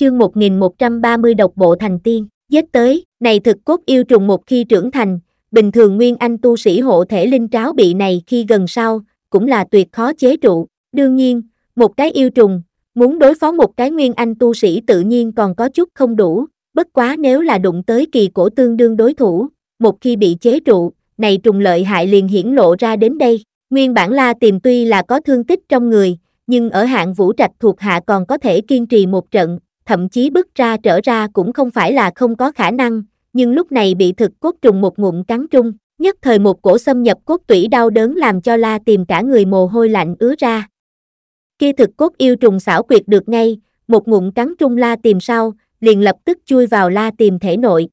chương 1130 độc bộ thành tiên, giết tới, này thực cốt yêu trùng một khi trưởng thành, bình thường nguyên anh tu sĩ hộ thể linh tráo bị này khi gần sau, cũng là tuyệt khó chế trụ, đương nhiên, một cái yêu trùng, muốn đối phó một cái nguyên anh tu sĩ tự nhiên còn có chút không đủ, bất quá nếu là đụng tới kỳ cổ tương đương đối thủ, một khi bị chế trụ, này trùng lợi hại liền hiển lộ ra đến đây, nguyên bản la tìm tuy là có thương tích trong người, nhưng ở hạng vũ trạch thuộc hạ còn có thể kiên trì một trận, thậm chí bước ra trở ra cũng không phải là không có khả năng, nhưng lúc này bị thực cốt trùng một ngụm cắn trung, nhất thời một cổ xâm nhập cốt tủy đau đớn làm cho la tìm cả người mồ hôi lạnh ứa ra. Kia thực cốt yêu trùng xảo quyệt được ngay, một ngụm cắn trung la tìm sau, liền lập tức chui vào la tìm thể nội.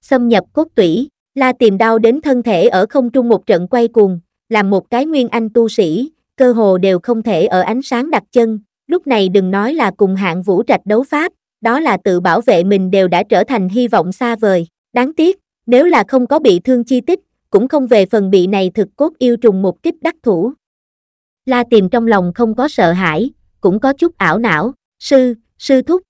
Xâm nhập cốt tủy, la tìm đau đến thân thể ở không trung một trận quay cuồng, làm một cái nguyên anh tu sĩ, cơ hồ đều không thể ở ánh sáng đặt chân, lúc này đừng nói là cùng hạng vũ trạch đấu pháp, đó là tự bảo vệ mình đều đã trở thành hy vọng xa vời, đáng tiếc, nếu là không có bị thương chi tích, cũng không về phần bị này thực cốt yêu trùng một kích đắc thủ. La tìm trong lòng không có sợ hãi, cũng có chút ảo não, sư, sư thúc.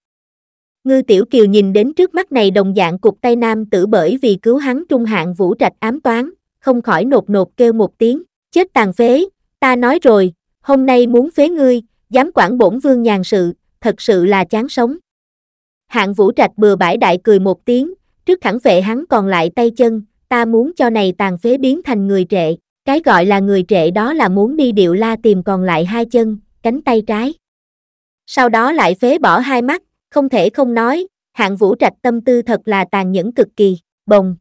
Ngư Tiểu Kiều nhìn đến trước mắt này đồng dạng cục tay nam tử bởi vì cứu hắn trung hạng vũ trạch ám toán, không khỏi nột nột kêu một tiếng, chết tàn phế, ta nói rồi, hôm nay muốn phế ngươi, dám quản bổn vương nhàn sự, thật sự là chán sống. Hạng vũ trạch bừa bãi đại cười một tiếng, trước khẳng vệ hắn còn lại tay chân, ta muốn cho này tàn phế biến thành người trệ, cái gọi là người trệ đó là muốn đi điệu la tìm còn lại hai chân, cánh tay trái. Sau đó lại phế bỏ hai mắt, không thể không nói, hạng vũ trạch tâm tư thật là tàn nhẫn cực kỳ, bồng.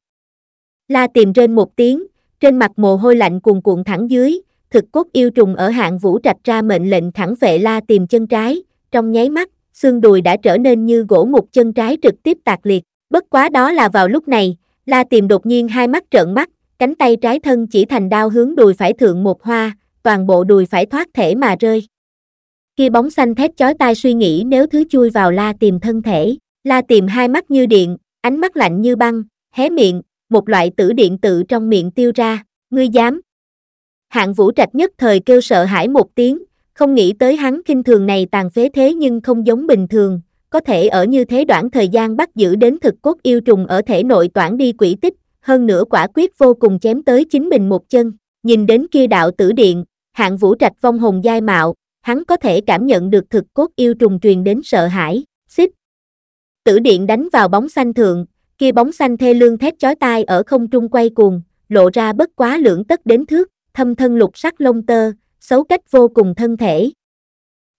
La tìm trên một tiếng, trên mặt mồ hôi lạnh cuồn cuộn thẳng dưới, thực cốt yêu trùng ở hạng vũ trạch ra mệnh lệnh thẳng vệ la tìm chân trái, trong nháy mắt, xương đùi đã trở nên như gỗ mục chân trái trực tiếp tạc liệt, bất quá đó là vào lúc này, la tìm đột nhiên hai mắt trợn mắt, cánh tay trái thân chỉ thành đao hướng đùi phải thượng một hoa, toàn bộ đùi phải thoát thể mà rơi. Kia bóng xanh thét chói tai suy nghĩ nếu thứ chui vào la tìm thân thể, la tìm hai mắt như điện, ánh mắt lạnh như băng, hé miệng, một loại tử điện tự trong miệng tiêu ra, ngươi dám. Hạng vũ trạch nhất thời kêu sợ hãi một tiếng, không nghĩ tới hắn kinh thường này tàn phế thế nhưng không giống bình thường, có thể ở như thế đoạn thời gian bắt giữ đến thực cốt yêu trùng ở thể nội toản đi quỷ tích, hơn nữa quả quyết vô cùng chém tới chính mình một chân, nhìn đến kia đạo tử điện, hạng vũ trạch vong hồn giai mạo, hắn có thể cảm nhận được thực cốt yêu trùng truyền đến sợ hãi, xích. Tử điện đánh vào bóng xanh thượng, kia bóng xanh thê lương thét chói tai ở không trung quay cuồng, lộ ra bất quá lưỡng tất đến thước, thâm thân lục sắc lông tơ, xấu cách vô cùng thân thể.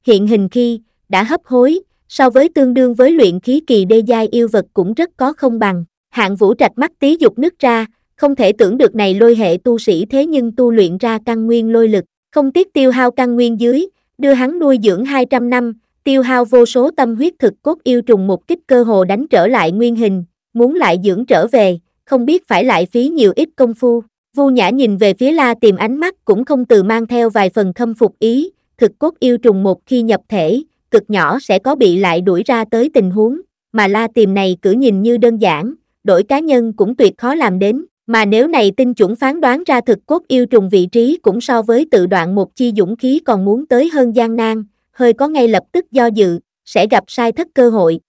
Hiện hình khi, đã hấp hối, so với tương đương với luyện khí kỳ đê giai yêu vật cũng rất có không bằng. Hạng vũ trạch mắt tí dục nứt ra, không thể tưởng được này lôi hệ tu sĩ thế nhưng tu luyện ra căn nguyên lôi lực, không tiếc tiêu hao căn nguyên dưới, đưa hắn nuôi dưỡng 200 năm, tiêu hao vô số tâm huyết thực cốt yêu trùng một kích cơ hồ đánh trở lại nguyên hình, muốn lại dưỡng trở về, không biết phải lại phí nhiều ít công phu. Vu Nhã nhìn về phía La tìm ánh mắt cũng không từ mang theo vài phần khâm phục ý, thực cốt yêu trùng một khi nhập thể, cực nhỏ sẽ có bị lại đuổi ra tới tình huống, mà La tìm này cử nhìn như đơn giản, đổi cá nhân cũng tuyệt khó làm đến, mà nếu này tinh chuẩn phán đoán ra thực cốt yêu trùng vị trí cũng so với tự đoạn một chi dũng khí còn muốn tới hơn gian nan, hơi có ngay lập tức do dự, sẽ gặp sai thất cơ hội.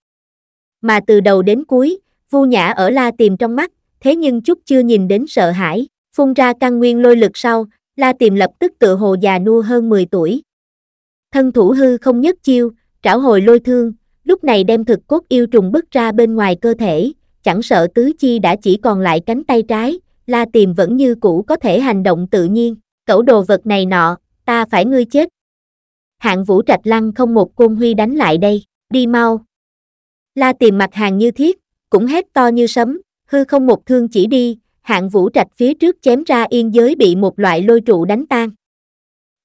Mà từ đầu đến cuối, Vu Nhã ở La tìm trong mắt, thế nhưng chút chưa nhìn đến sợ hãi, phun ra căn nguyên lôi lực sau, La tìm lập tức tự hồ già nua hơn 10 tuổi. Thân thủ hư không nhất chiêu, trảo hồi lôi thương, lúc này đem thực cốt yêu trùng bức ra bên ngoài cơ thể, chẳng sợ tứ chi đã chỉ còn lại cánh tay trái, La tìm vẫn như cũ có thể hành động tự nhiên, cẩu đồ vật này nọ, ta phải ngươi chết. Hạng vũ trạch lăng không một côn huy đánh lại đây, đi mau. La tìm mặt hàng như thiết, cũng hét to như sấm, hư không một thương chỉ đi, hạng vũ trạch phía trước chém ra yên giới bị một loại lôi trụ đánh tan.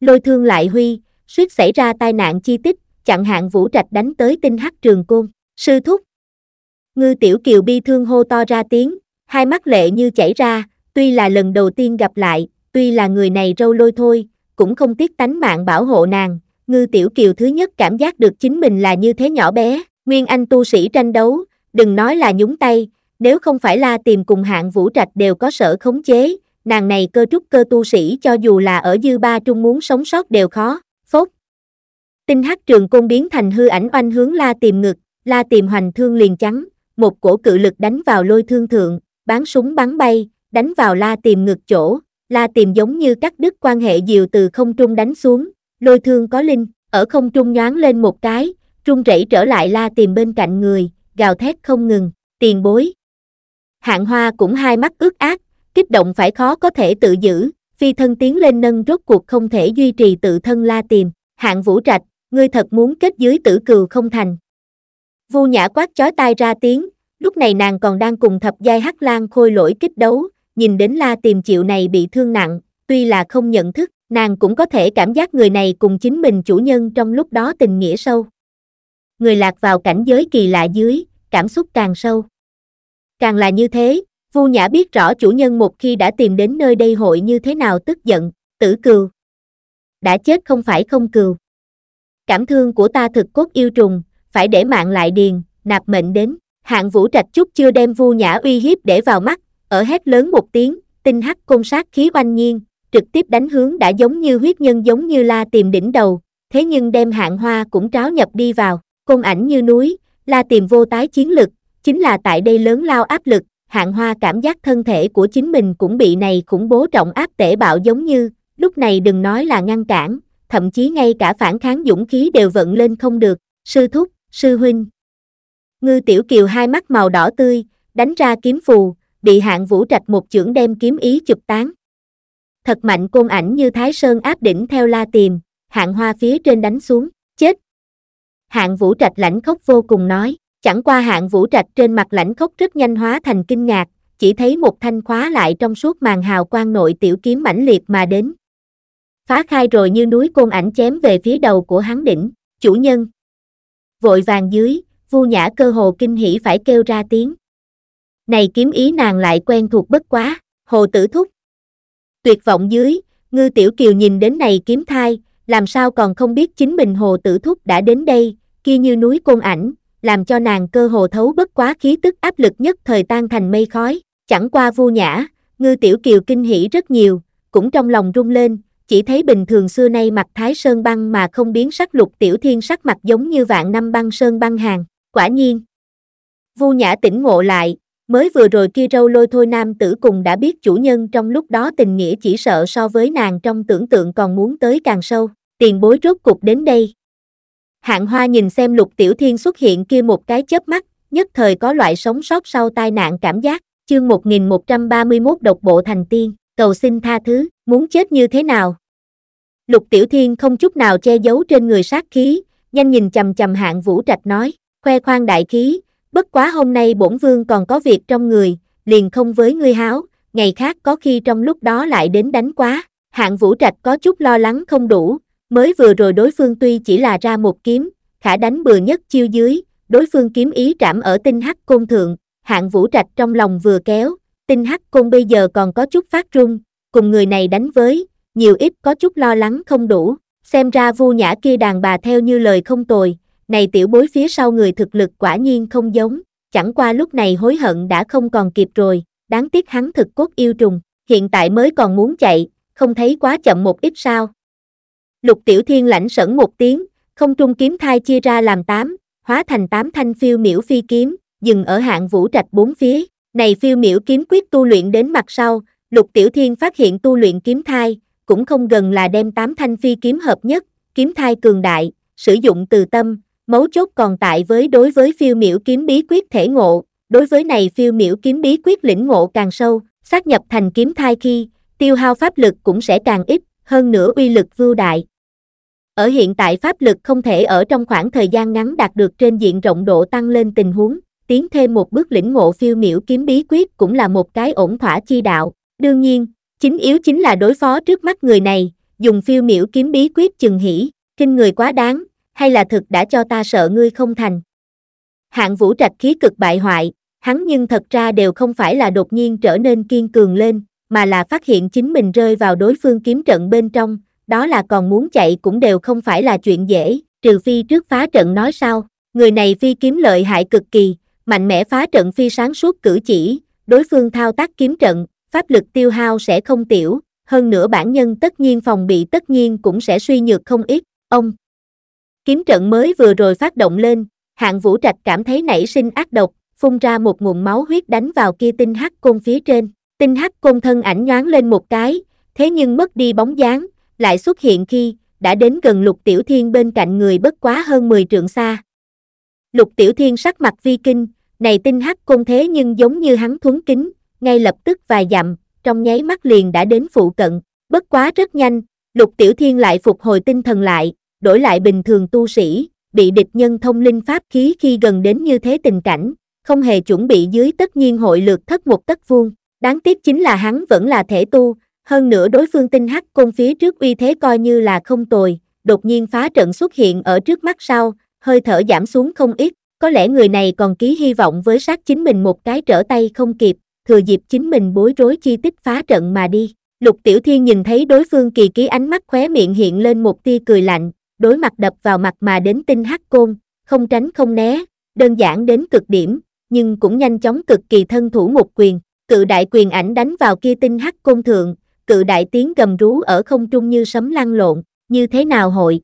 Lôi thương lại huy, suýt xảy ra tai nạn chi tích, chặn hạng vũ trạch đánh tới tinh hắc trường côn, sư thúc. Ngư tiểu kiều bi thương hô to ra tiếng, hai mắt lệ như chảy ra, tuy là lần đầu tiên gặp lại, tuy là người này râu lôi thôi, cũng không tiếc tánh mạng bảo hộ nàng, ngư tiểu kiều thứ nhất cảm giác được chính mình là như thế nhỏ bé, nguyên anh tu sĩ tranh đấu, đừng nói là nhúng tay, nếu không phải la tìm cùng hạng vũ trạch đều có sở khống chế, nàng này cơ trúc cơ tu sĩ cho dù là ở dư ba trung muốn sống sót đều khó, phốt. Tinh hắc trường côn biến thành hư ảnh oanh hướng la tìm ngực, la tìm hoành thương liền chắn, một cổ cự lực đánh vào lôi thương thượng, bán súng bắn bay, đánh vào la tìm ngực chỗ, la tìm giống như cắt đứt quan hệ diều từ không trung đánh xuống, lôi thương có linh, ở không trung nhoáng lên một cái, trung rẩy trở lại la tìm bên cạnh người, gào thét không ngừng, tiền bối. Hạng hoa cũng hai mắt ướt át, kích động phải khó có thể tự giữ, phi thân tiến lên nâng rốt cuộc không thể duy trì tự thân la tìm, hạng vũ trạch, ngươi thật muốn kết dưới tử cừu không thành. Vu nhã quát chói tai ra tiếng, lúc này nàng còn đang cùng thập giai hắc lan khôi lỗi kích đấu, nhìn đến la tìm chịu này bị thương nặng, tuy là không nhận thức, nàng cũng có thể cảm giác người này cùng chính mình chủ nhân trong lúc đó tình nghĩa sâu. Người lạc vào cảnh giới kỳ lạ dưới, cảm xúc càng sâu. Càng là như thế, Vu Nhã biết rõ chủ nhân một khi đã tìm đến nơi đây hội như thế nào tức giận, tử cừu. Đã chết không phải không cừu. Cảm thương của ta thực cốt yêu trùng, phải để mạng lại điền, nạp mệnh đến. Hạng Vũ Trạch chút chưa đem Vu Nhã uy hiếp để vào mắt, ở hét lớn một tiếng, tinh hắc côn sát khí oanh nhiên, trực tiếp đánh hướng đã giống như huyết nhân giống như la tìm đỉnh đầu, thế nhưng đem hạng hoa cũng tráo nhập đi vào, côn ảnh như núi, la tìm vô tái chiến lực, chính là tại đây lớn lao áp lực, hạng hoa cảm giác thân thể của chính mình cũng bị này khủng bố trọng áp tể bạo giống như, lúc này đừng nói là ngăn cản, thậm chí ngay cả phản kháng dũng khí đều vận lên không được, sư thúc, sư huynh. Ngư tiểu kiều hai mắt màu đỏ tươi, đánh ra kiếm phù, bị hạng vũ trạch một chưởng đem kiếm ý chụp tán. Thật mạnh côn ảnh như thái sơn áp đỉnh theo la tìm, hạng hoa phía trên đánh xuống, chết. Hạng vũ trạch lãnh khóc vô cùng nói, chẳng qua hạng vũ trạch trên mặt lãnh khốc rất nhanh hóa thành kinh ngạc, chỉ thấy một thanh khóa lại trong suốt màn hào quang nội tiểu kiếm mãnh liệt mà đến. Phá khai rồi như núi côn ảnh chém về phía đầu của hắn đỉnh, chủ nhân. Vội vàng dưới, vu nhã cơ hồ kinh hỉ phải kêu ra tiếng. Này kiếm ý nàng lại quen thuộc bất quá, hồ tử thúc. Tuyệt vọng dưới, ngư tiểu kiều nhìn đến này kiếm thai, làm sao còn không biết chính mình hồ tử thúc đã đến đây, kia như núi côn ảnh, làm cho nàng cơ hồ thấu bất quá khí tức áp lực nhất thời tan thành mây khói, chẳng qua vu nhã, ngư tiểu kiều kinh hỉ rất nhiều, cũng trong lòng rung lên, chỉ thấy bình thường xưa nay mặt thái sơn băng mà không biến sắc lục tiểu thiên sắc mặt giống như vạn năm băng sơn băng hàng, quả nhiên. Vu nhã tỉnh ngộ lại, mới vừa rồi kia râu lôi thôi nam tử cùng đã biết chủ nhân trong lúc đó tình nghĩa chỉ sợ so với nàng trong tưởng tượng còn muốn tới càng sâu, tiền bối rốt cục đến đây. Hạng hoa nhìn xem lục tiểu thiên xuất hiện kia một cái chớp mắt, nhất thời có loại sống sót sau tai nạn cảm giác, chương 1131 độc bộ thành tiên, cầu xin tha thứ, muốn chết như thế nào? Lục tiểu thiên không chút nào che giấu trên người sát khí, nhanh nhìn chầm chầm hạng vũ trạch nói, khoe khoang đại khí, bất quá hôm nay bổn vương còn có việc trong người, liền không với ngươi háo, ngày khác có khi trong lúc đó lại đến đánh quá, hạng vũ trạch có chút lo lắng không đủ, Mới vừa rồi đối phương tuy chỉ là ra một kiếm, khả đánh bừa nhất chiêu dưới, đối phương kiếm ý trảm ở tinh hắc côn thượng, hạng vũ trạch trong lòng vừa kéo, tinh hắc côn bây giờ còn có chút phát run, cùng người này đánh với, nhiều ít có chút lo lắng không đủ, xem ra vu nhã kia đàn bà theo như lời không tồi, này tiểu bối phía sau người thực lực quả nhiên không giống, chẳng qua lúc này hối hận đã không còn kịp rồi, đáng tiếc hắn thực cốt yêu trùng, hiện tại mới còn muốn chạy, không thấy quá chậm một ít sao. Lục Tiểu Thiên lãnh sẩn một tiếng, không trung kiếm thai chia ra làm tám, hóa thành tám thanh phiêu miểu phi kiếm, dừng ở hạng vũ trạch bốn phía. Này phiêu miểu kiếm quyết tu luyện đến mặt sau, Lục Tiểu Thiên phát hiện tu luyện kiếm thai, cũng không gần là đem tám thanh phi kiếm hợp nhất, kiếm thai cường đại, sử dụng từ tâm, mấu chốt còn tại với đối với phiêu miểu kiếm bí quyết thể ngộ, đối với này phiêu miểu kiếm bí quyết lĩnh ngộ càng sâu, xác nhập thành kiếm thai khi, tiêu hao pháp lực cũng sẽ càng ít, hơn nữa uy lực vưu đại. Ở hiện tại pháp lực không thể ở trong khoảng thời gian ngắn đạt được trên diện rộng độ tăng lên tình huống, tiến thêm một bước lĩnh ngộ phiêu miểu kiếm bí quyết cũng là một cái ổn thỏa chi đạo. Đương nhiên, chính yếu chính là đối phó trước mắt người này, dùng phiêu miểu kiếm bí quyết chừng hỉ, kinh người quá đáng, hay là thực đã cho ta sợ ngươi không thành. Hạng vũ trạch khí cực bại hoại, hắn nhưng thật ra đều không phải là đột nhiên trở nên kiên cường lên, mà là phát hiện chính mình rơi vào đối phương kiếm trận bên trong, đó là còn muốn chạy cũng đều không phải là chuyện dễ, trừ phi trước phá trận nói sao, người này phi kiếm lợi hại cực kỳ, mạnh mẽ phá trận phi sáng suốt cử chỉ, đối phương thao tác kiếm trận, pháp lực tiêu hao sẽ không tiểu, hơn nữa bản nhân tất nhiên phòng bị tất nhiên cũng sẽ suy nhược không ít, ông. Kiếm trận mới vừa rồi phát động lên, Hạng Vũ Trạch cảm thấy nảy sinh ác độc, phun ra một nguồn máu huyết đánh vào kia tinh hắc côn phía trên. Tinh hắc côn thân ảnh nhoáng lên một cái, thế nhưng mất đi bóng dáng, lại xuất hiện khi đã đến gần Lục Tiểu Thiên bên cạnh người bất quá hơn 10 trượng xa. Lục Tiểu Thiên sắc mặt vi kinh, này tinh hắc côn thế nhưng giống như hắn thuấn kính, ngay lập tức vài dặm, trong nháy mắt liền đã đến phụ cận, bất quá rất nhanh, Lục Tiểu Thiên lại phục hồi tinh thần lại, đổi lại bình thường tu sĩ, bị địch nhân thông linh pháp khí khi gần đến như thế tình cảnh, không hề chuẩn bị dưới tất nhiên hội lược thất một tấc vuông. Đáng tiếc chính là hắn vẫn là thể tu, hơn nữa đối phương tinh hắc côn phía trước uy thế coi như là không tồi, đột nhiên phá trận xuất hiện ở trước mắt sau, hơi thở giảm xuống không ít, có lẽ người này còn ký hy vọng với sát chính mình một cái trở tay không kịp, thừa dịp chính mình bối rối chi tích phá trận mà đi. Lục Tiểu Thiên nhìn thấy đối phương kỳ ký ánh mắt khóe miệng hiện lên một tia cười lạnh, đối mặt đập vào mặt mà đến tinh hắc côn, không tránh không né, đơn giản đến cực điểm, nhưng cũng nhanh chóng cực kỳ thân thủ một quyền, cự đại quyền ảnh đánh vào kia tinh hắc côn thượng, cự đại tiếng gầm rú ở không trung như sấm lăn lộn, như thế nào hội.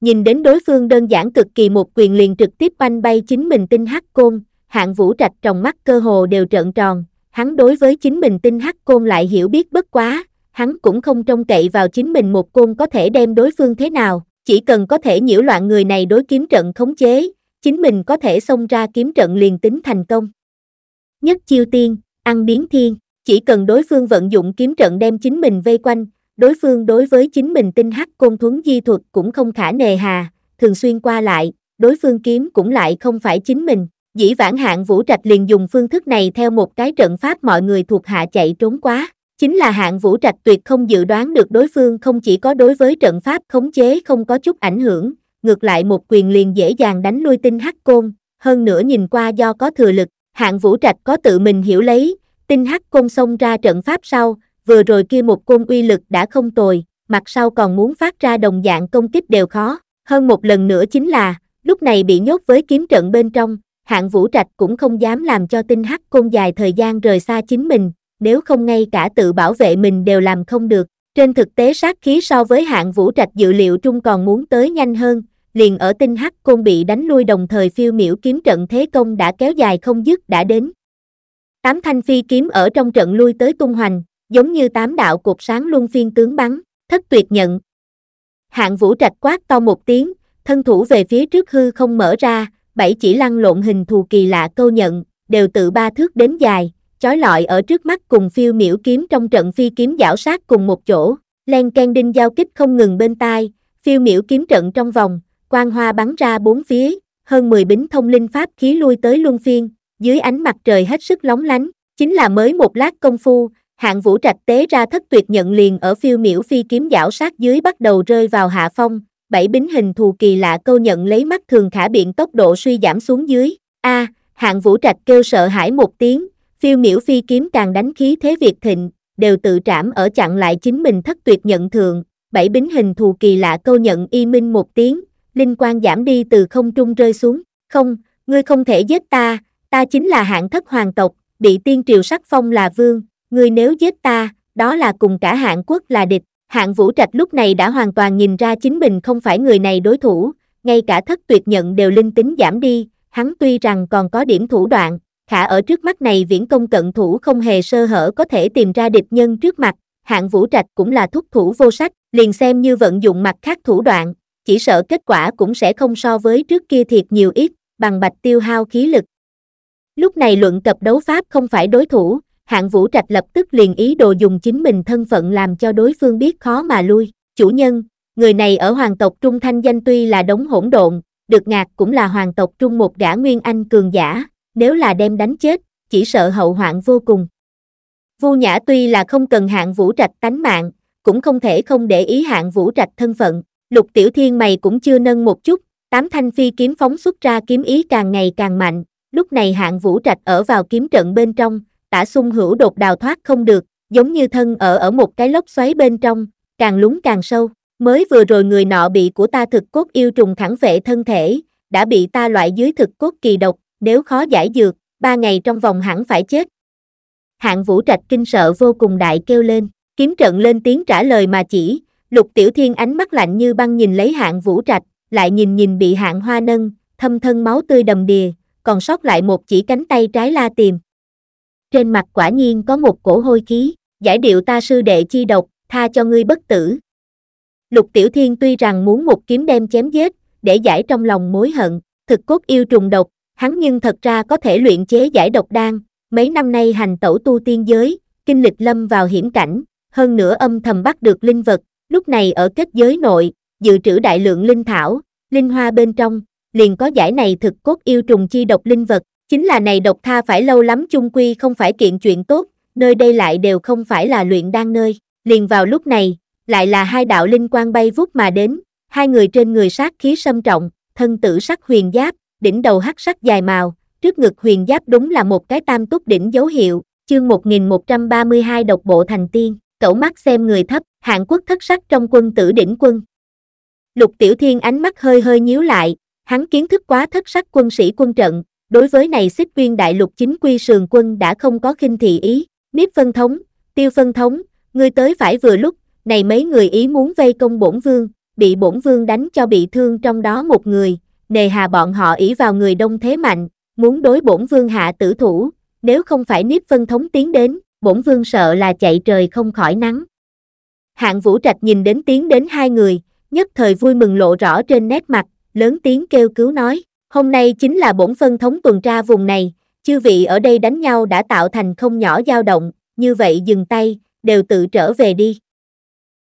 Nhìn đến đối phương đơn giản cực kỳ một quyền liền trực tiếp banh bay chính mình tinh hắc côn, hạng vũ trạch trong mắt cơ hồ đều trợn tròn, hắn đối với chính mình tinh hắc côn lại hiểu biết bất quá, hắn cũng không trông cậy vào chính mình một côn có thể đem đối phương thế nào, chỉ cần có thể nhiễu loạn người này đối kiếm trận khống chế, chính mình có thể xông ra kiếm trận liền tính thành công. Nhất chiêu tiên, ăn biến thiên, chỉ cần đối phương vận dụng kiếm trận đem chính mình vây quanh, đối phương đối với chính mình tinh hắc côn thuấn di thuật cũng không khả nề hà, thường xuyên qua lại, đối phương kiếm cũng lại không phải chính mình. Dĩ vãng hạng vũ trạch liền dùng phương thức này theo một cái trận pháp mọi người thuộc hạ chạy trốn quá. Chính là hạng vũ trạch tuyệt không dự đoán được đối phương không chỉ có đối với trận pháp khống chế không có chút ảnh hưởng, ngược lại một quyền liền dễ dàng đánh lui tinh hắc côn, hơn nữa nhìn qua do có thừa lực, hạng vũ trạch có tự mình hiểu lấy, tinh hắc côn xông ra trận pháp sau, vừa rồi kia một côn uy lực đã không tồi, mặt sau còn muốn phát ra đồng dạng công kích đều khó, hơn một lần nữa chính là, lúc này bị nhốt với kiếm trận bên trong, hạng vũ trạch cũng không dám làm cho tinh hắc côn dài thời gian rời xa chính mình, nếu không ngay cả tự bảo vệ mình đều làm không được. Trên thực tế sát khí so với hạng vũ trạch dự liệu trung còn muốn tới nhanh hơn, liền ở tinh hắc côn bị đánh lui đồng thời phiêu miểu kiếm trận thế công đã kéo dài không dứt đã đến. Tám thanh phi kiếm ở trong trận lui tới tung hoành, giống như tám đạo cột sáng luân phiên tướng bắn, thất tuyệt nhận. Hạng vũ trạch quát to một tiếng, thân thủ về phía trước hư không mở ra, bảy chỉ lăn lộn hình thù kỳ lạ câu nhận, đều tự ba thước đến dài, chói lọi ở trước mắt cùng phiêu miểu kiếm trong trận phi kiếm giảo sát cùng một chỗ, len can đinh giao kích không ngừng bên tai, phiêu miểu kiếm trận trong vòng, quang hoa bắn ra bốn phía, hơn 10 bính thông linh pháp khí lui tới luân phiên, dưới ánh mặt trời hết sức lóng lánh, chính là mới một lát công phu, hạng vũ trạch tế ra thất tuyệt nhận liền ở phiêu miểu phi kiếm giảo sát dưới bắt đầu rơi vào hạ phong, bảy bính hình thù kỳ lạ câu nhận lấy mắt thường khả biện tốc độ suy giảm xuống dưới, a hạng vũ trạch kêu sợ hãi một tiếng, phiêu miểu phi kiếm càng đánh khí thế việt thịnh, đều tự trảm ở chặn lại chính mình thất tuyệt nhận thường, bảy bính hình thù kỳ lạ câu nhận y minh một tiếng, linh quan giảm đi từ không trung rơi xuống, không, ngươi không thể giết ta, ta chính là hạng thất hoàng tộc, bị tiên triều sắc phong là vương, ngươi nếu giết ta, đó là cùng cả hạng quốc là địch, hạng vũ trạch lúc này đã hoàn toàn nhìn ra chính mình không phải người này đối thủ, ngay cả thất tuyệt nhận đều linh tính giảm đi, hắn tuy rằng còn có điểm thủ đoạn, khả ở trước mắt này viễn công cận thủ không hề sơ hở có thể tìm ra địch nhân trước mặt, hạng vũ trạch cũng là thúc thủ vô sách, liền xem như vận dụng mặt khác thủ đoạn, chỉ sợ kết quả cũng sẽ không so với trước kia thiệt nhiều ít, bằng bạch tiêu hao khí lực. Lúc này luận tập đấu pháp không phải đối thủ, hạng vũ trạch lập tức liền ý đồ dùng chính mình thân phận làm cho đối phương biết khó mà lui. Chủ nhân, người này ở hoàng tộc Trung Thanh danh tuy là đống hỗn độn, được ngạc cũng là hoàng tộc Trung một gã nguyên anh cường giả, nếu là đem đánh chết, chỉ sợ hậu hoạn vô cùng. Vu Nhã tuy là không cần hạng vũ trạch tánh mạng, cũng không thể không để ý hạng vũ trạch thân phận, lục tiểu thiên mày cũng chưa nâng một chút, tám thanh phi kiếm phóng xuất ra kiếm ý càng ngày càng mạnh, lúc này hạng vũ trạch ở vào kiếm trận bên trong, tả sung hữu đột đào thoát không được, giống như thân ở ở một cái lốc xoáy bên trong, càng lún càng sâu, mới vừa rồi người nọ bị của ta thực cốt yêu trùng thẳng vệ thân thể, đã bị ta loại dưới thực cốt kỳ độc, nếu khó giải dược, ba ngày trong vòng hẳn phải chết. Hạng vũ trạch kinh sợ vô cùng đại kêu lên, kiếm trận lên tiếng trả lời mà chỉ, lục tiểu thiên ánh mắt lạnh như băng nhìn lấy hạng vũ trạch, lại nhìn nhìn bị hạng hoa nâng, thâm thân máu tươi đầm đìa, còn sót lại một chỉ cánh tay trái la tìm. Trên mặt quả nhiên có một cổ hôi khí, giải điệu ta sư đệ chi độc, tha cho ngươi bất tử. Lục Tiểu Thiên tuy rằng muốn một kiếm đem chém giết, để giải trong lòng mối hận, thực cốt yêu trùng độc, hắn nhưng thật ra có thể luyện chế giải độc đan, mấy năm nay hành tẩu tu tiên giới, kinh lịch lâm vào hiểm cảnh, hơn nữa âm thầm bắt được linh vật, lúc này ở kết giới nội, dự trữ đại lượng linh thảo, linh hoa bên trong, liền có giải này thực cốt yêu trùng chi độc linh vật, chính là này độc tha phải lâu lắm chung quy không phải kiện chuyện tốt, nơi đây lại đều không phải là luyện đan nơi, liền vào lúc này, lại là hai đạo linh quang bay vút mà đến, hai người trên người sát khí sâm trọng, thân tử sắc huyền giáp, đỉnh đầu hắc sắc dài màu, trước ngực huyền giáp đúng là một cái tam túc đỉnh dấu hiệu, chương 1132 độc bộ thành tiên, cẩu mắt xem người thấp, hạng quốc thất sắc trong quân tử đỉnh quân. Lục Tiểu Thiên ánh mắt hơi hơi nhíu lại, hắn kiến thức quá thất sắc quân sĩ quân trận, đối với này xích viên đại lục chính quy sườn quân đã không có khinh thị ý, Niếp phân thống, tiêu phân thống, ngươi tới phải vừa lúc, này mấy người ý muốn vây công bổn vương, bị bổn vương đánh cho bị thương trong đó một người, nề hà bọn họ ý vào người đông thế mạnh, muốn đối bổn vương hạ tử thủ, nếu không phải Niếp phân thống tiến đến, bổn vương sợ là chạy trời không khỏi nắng. Hạng Vũ Trạch nhìn đến tiến đến hai người, nhất thời vui mừng lộ rõ trên nét mặt, lớn tiếng kêu cứu nói, hôm nay chính là bổn phân thống tuần tra vùng này, chư vị ở đây đánh nhau đã tạo thành không nhỏ dao động, như vậy dừng tay, đều tự trở về đi.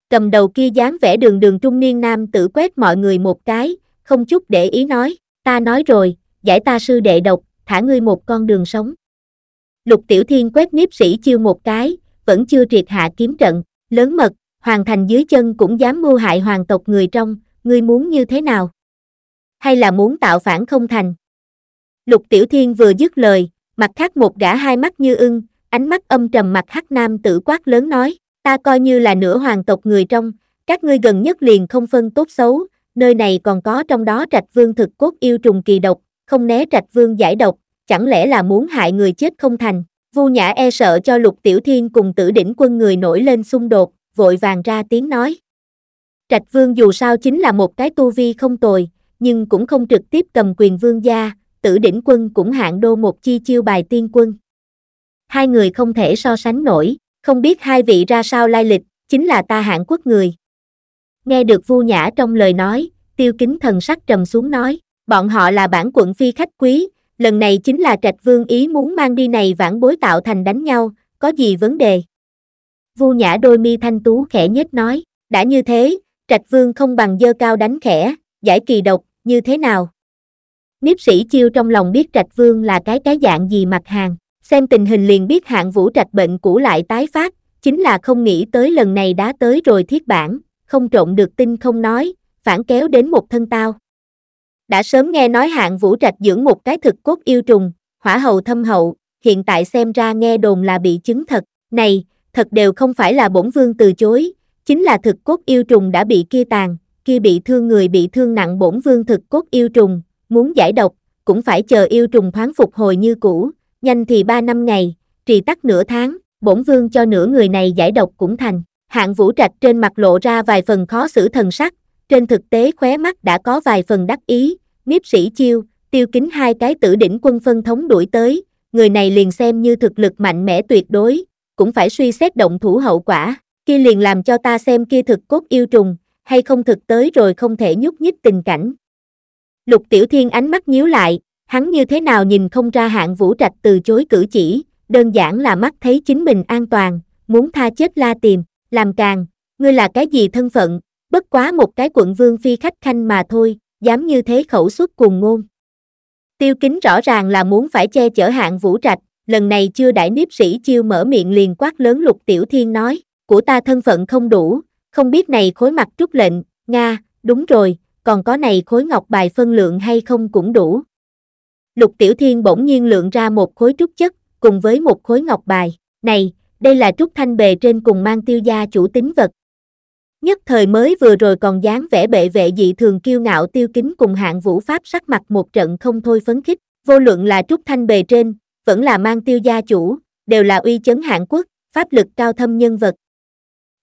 Cầm đầu kia dáng vẽ đường đường trung niên nam tử quét mọi người một cái, không chút để ý nói, ta nói rồi, giải ta sư đệ độc, thả ngươi một con đường sống. Lục Tiểu Thiên quét nếp sĩ chiêu một cái, vẫn chưa triệt hạ kiếm trận, lớn mật, hoàng thành dưới chân cũng dám mưu hại hoàng tộc người trong, ngươi muốn như thế nào? Hay là muốn tạo phản không thành? Lục Tiểu Thiên vừa dứt lời, mặt khác một gã hai mắt như ưng, ánh mắt âm trầm mặt hắc nam tử quát lớn nói, ta coi như là nửa hoàng tộc người trong, các ngươi gần nhất liền không phân tốt xấu, nơi này còn có trong đó trạch vương thực cốt yêu trùng kỳ độc, không né trạch vương giải độc, chẳng lẽ là muốn hại người chết không thành. Vu Nhã e sợ cho Lục Tiểu Thiên cùng tử đỉnh quân người nổi lên xung đột, vội vàng ra tiếng nói. Trạch Vương dù sao chính là một cái tu vi không tồi, nhưng cũng không trực tiếp cầm quyền vương gia, tử đỉnh quân cũng hạng đô một chi chiêu bài tiên quân. Hai người không thể so sánh nổi, không biết hai vị ra sao lai lịch, chính là ta hạng quốc người. Nghe được Vu Nhã trong lời nói, tiêu kính thần sắc trầm xuống nói, bọn họ là bản quận phi khách quý, lần này chính là trạch vương ý muốn mang đi này vãn bối tạo thành đánh nhau, có gì vấn đề? Vu Nhã đôi mi thanh tú khẽ nhất nói, đã như thế, trạch vương không bằng dơ cao đánh khẽ, giải kỳ độc, như thế nào? Niếp sĩ chiêu trong lòng biết trạch vương là cái cái dạng gì mặt hàng, xem tình hình liền biết hạng vũ trạch bệnh cũ lại tái phát, chính là không nghĩ tới lần này đã tới rồi thiết bản, không trộn được tin không nói, phản kéo đến một thân tao. Đã sớm nghe nói hạng vũ trạch dưỡng một cái thực cốt yêu trùng, hỏa hầu thâm hậu, hiện tại xem ra nghe đồn là bị chứng thật, này, thật đều không phải là bổn vương từ chối, chính là thực cốt yêu trùng đã bị kia tàn, kia bị thương người bị thương nặng bổn vương thực cốt yêu trùng, muốn giải độc, cũng phải chờ yêu trùng thoáng phục hồi như cũ, nhanh thì ba năm ngày, trì tắc nửa tháng, bổn vương cho nửa người này giải độc cũng thành. Hạng vũ trạch trên mặt lộ ra vài phần khó xử thần sắc, trên thực tế khóe mắt đã có vài phần đắc ý, Niếp sĩ chiêu, tiêu kính hai cái tử đỉnh quân phân thống đuổi tới, người này liền xem như thực lực mạnh mẽ tuyệt đối, cũng phải suy xét động thủ hậu quả, kia liền làm cho ta xem kia thực cốt yêu trùng, hay không thực tới rồi không thể nhúc nhích tình cảnh. Lục Tiểu Thiên ánh mắt nhíu lại, hắn như thế nào nhìn không ra hạng vũ trạch từ chối cử chỉ, đơn giản là mắt thấy chính mình an toàn, muốn tha chết la tìm, làm càng, ngươi là cái gì thân phận, bất quá một cái quận vương phi khách khanh mà thôi, dám như thế khẩu xuất cùng ngôn. Tiêu kính rõ ràng là muốn phải che chở hạng vũ trạch, lần này chưa đại nếp sĩ chiêu mở miệng liền quát lớn lục tiểu thiên nói, của ta thân phận không đủ, không biết này khối mặt trúc lệnh, Nga, đúng rồi, còn có này khối ngọc bài phân lượng hay không cũng đủ. Lục tiểu thiên bỗng nhiên lượng ra một khối trúc chất, cùng với một khối ngọc bài, này, đây là trúc thanh bề trên cùng mang tiêu gia chủ tính vật, Nhất thời mới vừa rồi còn dáng vẻ bệ vệ dị thường kiêu ngạo tiêu kính cùng hạng vũ pháp sắc mặt một trận không thôi phấn khích, vô luận là trúc thanh bề trên, vẫn là mang tiêu gia chủ, đều là uy chấn hạng quốc, pháp lực cao thâm nhân vật.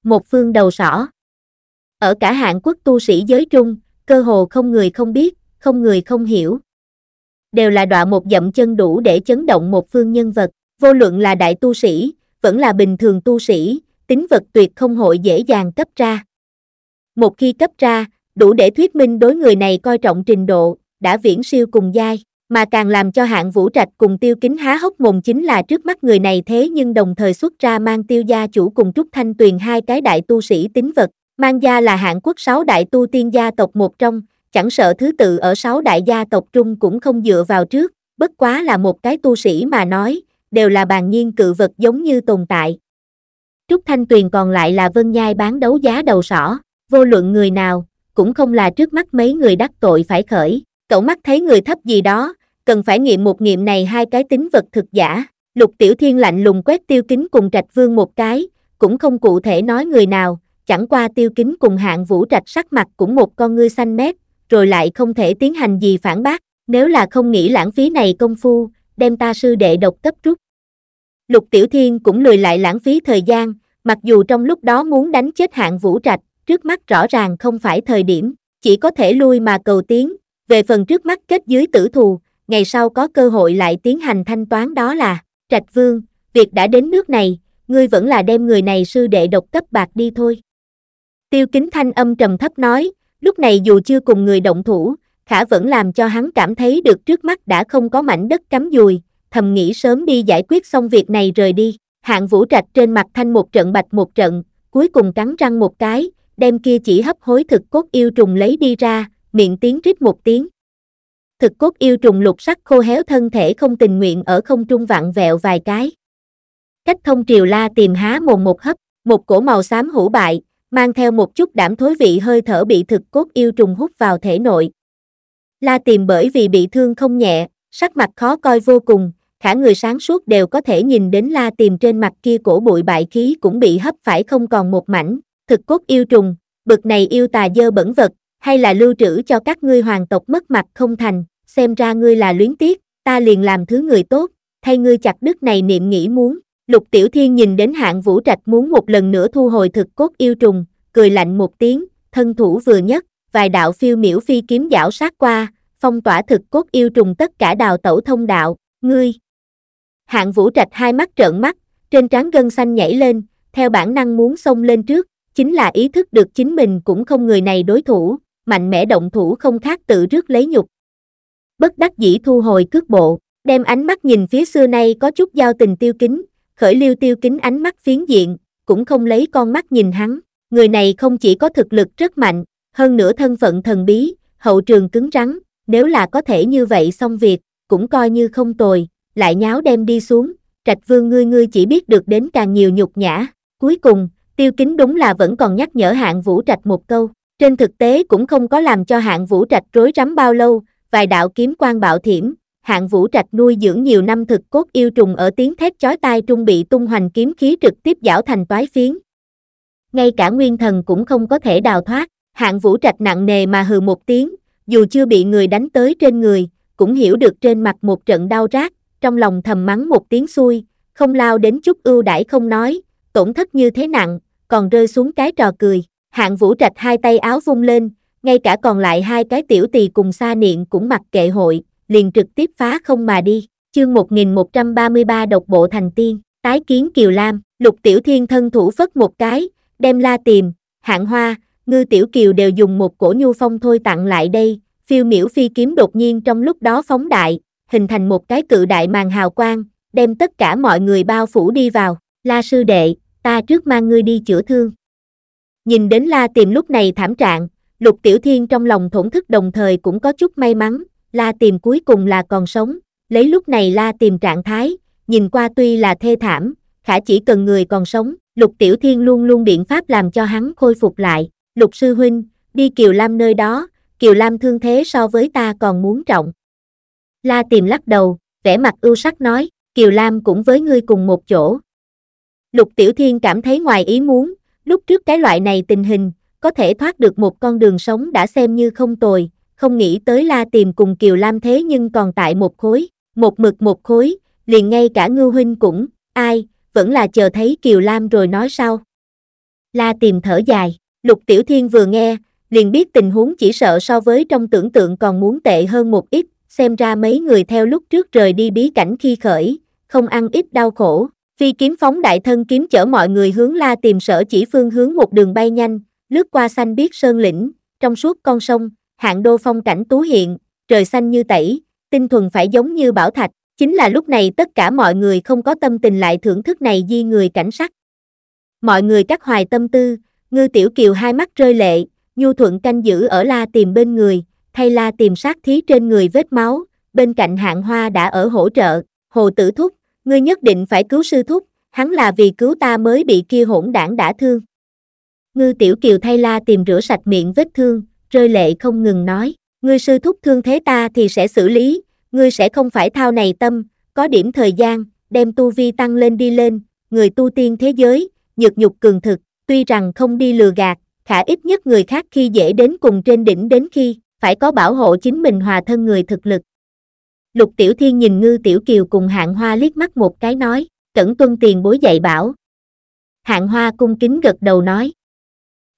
Một phương đầu sỏ. Ở cả hạng quốc tu sĩ giới trung, cơ hồ không người không biết, không người không hiểu. đều là đọa một dậm chân đủ để chấn động một phương nhân vật, vô luận là đại tu sĩ, vẫn là bình thường tu sĩ, tính vật tuyệt không hội dễ dàng cấp ra. Một khi cấp ra, đủ để thuyết minh đối người này coi trọng trình độ, đã viễn siêu cùng giai, mà càng làm cho hạng vũ trạch cùng tiêu kính há hốc mồm chính là trước mắt người này thế nhưng đồng thời xuất ra mang tiêu gia chủ cùng Trúc Thanh Tuyền hai cái đại tu sĩ tính vật, mang gia là hạng quốc sáu đại tu tiên gia tộc một trong, chẳng sợ thứ tự ở sáu đại gia tộc trung cũng không dựa vào trước, bất quá là một cái tu sĩ mà nói, đều là bàn nhiên cự vật giống như tồn tại. Trúc Thanh Tuyền còn lại là vân nhai bán đấu giá đầu sỏ, vô luận người nào, cũng không là trước mắt mấy người đắc tội phải khởi, cậu mắt thấy người thấp gì đó, cần phải nghiệm một nghiệm này hai cái tính vật thực giả, lục tiểu thiên lạnh lùng quét tiêu kính cùng trạch vương một cái, cũng không cụ thể nói người nào, chẳng qua tiêu kính cùng hạng vũ trạch sắc mặt cũng một con ngươi xanh mét, rồi lại không thể tiến hành gì phản bác, nếu là không nghĩ lãng phí này công phu, đem ta sư đệ độc cấp rút. Lục Tiểu Thiên cũng lười lại lãng phí thời gian, mặc dù trong lúc đó muốn đánh chết hạng vũ trạch, trước mắt rõ ràng không phải thời điểm, chỉ có thể lui mà cầu tiến, về phần trước mắt kết dưới tử thù, ngày sau có cơ hội lại tiến hành thanh toán đó là, Trạch Vương, việc đã đến nước này, ngươi vẫn là đem người này sư đệ độc cấp bạc đi thôi. Tiêu kính thanh âm trầm thấp nói, lúc này dù chưa cùng người động thủ, khả vẫn làm cho hắn cảm thấy được trước mắt đã không có mảnh đất cắm dùi, thầm nghĩ sớm đi giải quyết xong việc này rời đi. Hạng vũ trạch trên mặt thanh một trận bạch một trận, cuối cùng cắn răng một cái, đem kia chỉ hấp hối thực cốt yêu trùng lấy đi ra, miệng tiếng rít một tiếng. Thực cốt yêu trùng lục sắc khô héo thân thể không tình nguyện ở không trung vặn vẹo vài cái. Cách thông triều la tìm há mồm một hấp, một cổ màu xám hủ bại, mang theo một chút đảm thối vị hơi thở bị thực cốt yêu trùng hút vào thể nội. La tìm bởi vì bị thương không nhẹ, sắc mặt khó coi vô cùng, khả người sáng suốt đều có thể nhìn đến la tìm trên mặt kia cổ bụi bại khí cũng bị hấp phải không còn một mảnh, thực cốt yêu trùng, bực này yêu tà dơ bẩn vật, hay là lưu trữ cho các ngươi hoàng tộc mất mặt không thành, xem ra ngươi là luyến tiếc, ta liền làm thứ người tốt, thay ngươi chặt đứt này niệm nghĩ muốn. Lục Tiểu Thiên nhìn đến hạng vũ trạch muốn một lần nữa thu hồi thực cốt yêu trùng, cười lạnh một tiếng, thân thủ vừa nhất, vài đạo phiêu miểu phi kiếm giảo sát qua, phong tỏa thực cốt yêu trùng tất cả đào tẩu thông đạo, ngươi. Hạng vũ trạch hai mắt trợn mắt, trên trán gân xanh nhảy lên, theo bản năng muốn xông lên trước, chính là ý thức được chính mình cũng không người này đối thủ, mạnh mẽ động thủ không khác tự rước lấy nhục. Bất đắc dĩ thu hồi cước bộ, đem ánh mắt nhìn phía xưa nay có chút giao tình tiêu kính, khởi liêu tiêu kính ánh mắt phiến diện, cũng không lấy con mắt nhìn hắn, người này không chỉ có thực lực rất mạnh, hơn nữa thân phận thần bí, hậu trường cứng rắn, nếu là có thể như vậy xong việc, cũng coi như không tồi, lại nháo đem đi xuống, trạch vương ngươi ngươi chỉ biết được đến càng nhiều nhục nhã, cuối cùng, tiêu kính đúng là vẫn còn nhắc nhở hạng vũ trạch một câu, trên thực tế cũng không có làm cho hạng vũ trạch rối rắm bao lâu, vài đạo kiếm quan bạo thiểm, hạng vũ trạch nuôi dưỡng nhiều năm thực cốt yêu trùng ở tiếng thét chói tai trung bị tung hoành kiếm khí trực tiếp giảo thành toái phiến. Ngay cả nguyên thần cũng không có thể đào thoát, hạng vũ trạch nặng nề mà hừ một tiếng, dù chưa bị người đánh tới trên người, cũng hiểu được trên mặt một trận đau rát, trong lòng thầm mắng một tiếng xui, không lao đến chút ưu đãi không nói, tổn thất như thế nặng, còn rơi xuống cái trò cười. Hạng vũ trạch hai tay áo vung lên, ngay cả còn lại hai cái tiểu tỳ cùng xa niệm cũng mặc kệ hội, liền trực tiếp phá không mà đi. Chương 1133 độc bộ thành tiên, tái kiến Kiều Lam, lục tiểu thiên thân thủ phất một cái, đem la tìm, hạng hoa, ngư tiểu kiều đều dùng một cổ nhu phong thôi tặng lại đây, phiêu miểu phi kiếm đột nhiên trong lúc đó phóng đại, hình thành một cái cự đại màn hào quang, đem tất cả mọi người bao phủ đi vào, la sư đệ, ta trước mang ngươi đi chữa thương. Nhìn đến la Tiềm lúc này thảm trạng, lục tiểu thiên trong lòng thổn thức đồng thời cũng có chút may mắn, la Tiềm cuối cùng là còn sống, lấy lúc này la Tiềm trạng thái, nhìn qua tuy là thê thảm, khả chỉ cần người còn sống, lục tiểu thiên luôn luôn biện pháp làm cho hắn khôi phục lại, lục sư huynh, đi Kiều Lam nơi đó, Kiều Lam thương thế so với ta còn muốn trọng. La Tiềm lắc đầu, vẻ mặt ưu sắc nói, Kiều Lam cũng với ngươi cùng một chỗ. Lục Tiểu Thiên cảm thấy ngoài ý muốn, lúc trước cái loại này tình hình, có thể thoát được một con đường sống đã xem như không tồi, không nghĩ tới La tìm cùng Kiều Lam thế nhưng còn tại một khối, một mực một khối, liền ngay cả ngư huynh cũng, ai, vẫn là chờ thấy Kiều Lam rồi nói sau. La tìm thở dài, Lục Tiểu Thiên vừa nghe, liền biết tình huống chỉ sợ so với trong tưởng tượng còn muốn tệ hơn một ít, xem ra mấy người theo lúc trước rời đi bí cảnh khi khởi, không ăn ít đau khổ. Phi kiếm phóng đại thân kiếm chở mọi người hướng la tìm sở chỉ phương hướng một đường bay nhanh, lướt qua xanh biếc sơn lĩnh, trong suốt con sông, hạng đô phong cảnh tú hiện, trời xanh như tẩy, tinh thuần phải giống như bảo thạch, chính là lúc này tất cả mọi người không có tâm tình lại thưởng thức này di người cảnh sắc. Mọi người cắt hoài tâm tư, ngư tiểu kiều hai mắt rơi lệ, nhu thuận canh giữ ở la tìm bên người, thay la tìm sát thí trên người vết máu, bên cạnh hạng hoa đã ở hỗ trợ, hồ tử thúc, ngươi nhất định phải cứu sư thúc, hắn là vì cứu ta mới bị kia hỗn đảng đã thương. Ngư tiểu kiều thay la tìm rửa sạch miệng vết thương, rơi lệ không ngừng nói, ngươi sư thúc thương thế ta thì sẽ xử lý, ngươi sẽ không phải thao này tâm, có điểm thời gian, đem tu vi tăng lên đi lên, người tu tiên thế giới, nhược nhục cường thực, tuy rằng không đi lừa gạt, khả ít nhất người khác khi dễ đến cùng trên đỉnh đến khi, phải có bảo hộ chính mình hòa thân người thực lực. Lục Tiểu Thiên nhìn Ngư Tiểu Kiều cùng Hạng Hoa liếc mắt một cái nói, cẩn tuân tiền bối dạy bảo. Hạng Hoa cung kính gật đầu nói.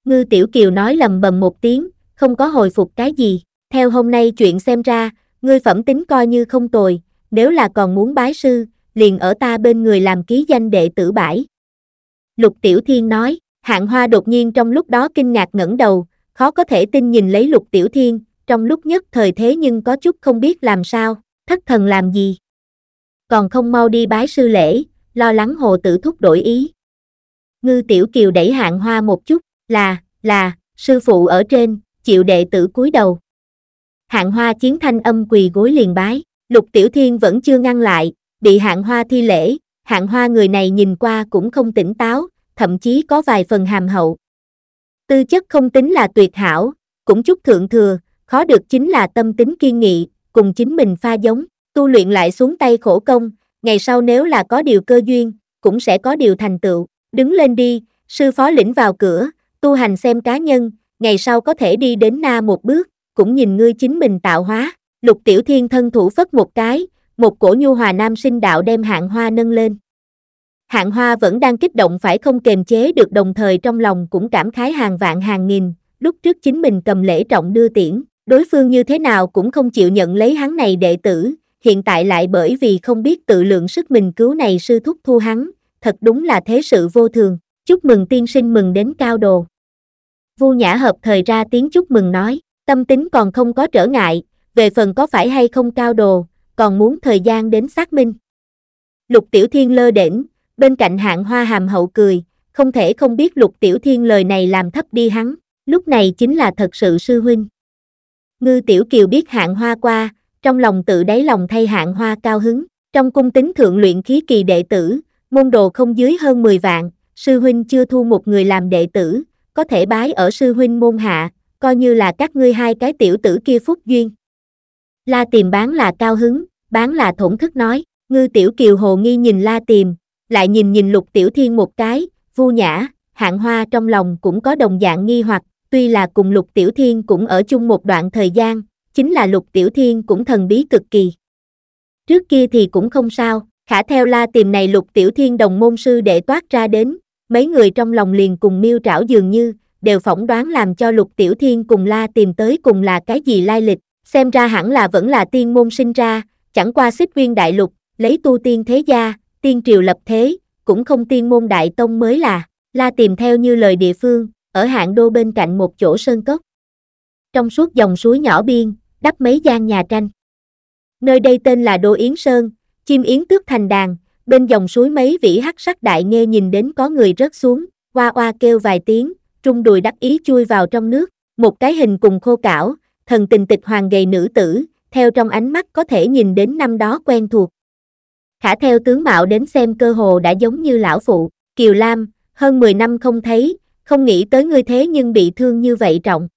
Ngư Tiểu Kiều nói lầm bầm một tiếng, không có hồi phục cái gì, theo hôm nay chuyện xem ra, ngươi phẩm tính coi như không tồi, nếu là còn muốn bái sư, liền ở ta bên người làm ký danh đệ tử bãi. Lục Tiểu Thiên nói, hạng hoa đột nhiên trong lúc đó kinh ngạc ngẩng đầu, khó có thể tin nhìn lấy Lục Tiểu Thiên, trong lúc nhất thời thế nhưng có chút không biết làm sao, thất thần làm gì. Còn không mau đi bái sư lễ, lo lắng hồ tử thúc đổi ý. Ngư Tiểu Kiều đẩy hạng hoa một chút, là, là, sư phụ ở trên, chịu đệ tử cúi đầu. Hạng hoa chiến thanh âm quỳ gối liền bái, lục tiểu thiên vẫn chưa ngăn lại, bị hạng hoa thi lễ, hạng hoa người này nhìn qua cũng không tỉnh táo, thậm chí có vài phần hàm hậu. Tư chất không tính là tuyệt hảo, cũng chút thượng thừa, khó được chính là tâm tính kiên nghị, cùng chính mình pha giống, tu luyện lại xuống tay khổ công, ngày sau nếu là có điều cơ duyên, cũng sẽ có điều thành tựu, đứng lên đi, sư phó lĩnh vào cửa, tu hành xem cá nhân, ngày sau có thể đi đến na một bước, cũng nhìn ngươi chính mình tạo hóa. Lục Tiểu Thiên thân thủ phất một cái, một cổ nhu hòa nam sinh đạo đem hạng hoa nâng lên. Hạng hoa vẫn đang kích động phải không kềm chế được đồng thời trong lòng cũng cảm khái hàng vạn hàng nghìn, lúc trước chính mình cầm lễ trọng đưa tiễn, đối phương như thế nào cũng không chịu nhận lấy hắn này đệ tử, hiện tại lại bởi vì không biết tự lượng sức mình cứu này sư thúc thu hắn, thật đúng là thế sự vô thường, chúc mừng tiên sinh mừng đến cao đồ. Vu Nhã hợp thời ra tiếng chúc mừng nói, tâm tính còn không có trở ngại, về phần có phải hay không cao đồ, còn muốn thời gian đến xác minh. Lục Tiểu Thiên lơ đễnh, bên cạnh hạng hoa hàm hậu cười, không thể không biết Lục Tiểu Thiên lời này làm thấp đi hắn, lúc này chính là thật sự sư huynh. Ngư Tiểu Kiều biết hạng hoa qua, trong lòng tự đáy lòng thay hạng hoa cao hứng, trong cung tính thượng luyện khí kỳ đệ tử, môn đồ không dưới hơn 10 vạn, sư huynh chưa thu một người làm đệ tử, có thể bái ở sư huynh môn hạ, coi như là các ngươi hai cái tiểu tử kia phúc duyên. La tìm bán là cao hứng, bán là thổn thức nói, ngư tiểu kiều hồ nghi nhìn la tìm, lại nhìn nhìn lục tiểu thiên một cái, vu nhã, hạng hoa trong lòng cũng có đồng dạng nghi hoặc, tuy là cùng lục tiểu thiên cũng ở chung một đoạn thời gian, chính là lục tiểu thiên cũng thần bí cực kỳ. Trước kia thì cũng không sao, khả theo la tìm này lục tiểu thiên đồng môn sư để toát ra đến, mấy người trong lòng liền cùng miêu trảo dường như, đều phỏng đoán làm cho lục tiểu thiên cùng la tìm tới cùng là cái gì lai lịch, xem ra hẳn là vẫn là tiên môn sinh ra, chẳng qua xích viên đại lục, lấy tu tiên thế gia, tiên triều lập thế, cũng không tiên môn đại tông mới là, la tìm theo như lời địa phương, ở hạng đô bên cạnh một chỗ sơn cốc. Trong suốt dòng suối nhỏ biên, đắp mấy gian nhà tranh. Nơi đây tên là Đô Yến Sơn, chim yến tước thành đàn, bên dòng suối mấy vĩ hắc sắc đại nghe nhìn đến có người rớt xuống, hoa oa kêu vài tiếng, trung đùi đắc ý chui vào trong nước, một cái hình cùng khô cảo, thần tình tịch hoàng gầy nữ tử, theo trong ánh mắt có thể nhìn đến năm đó quen thuộc. Khả theo tướng mạo đến xem cơ hồ đã giống như lão phụ, Kiều Lam, hơn 10 năm không thấy, không nghĩ tới ngươi thế nhưng bị thương như vậy trọng.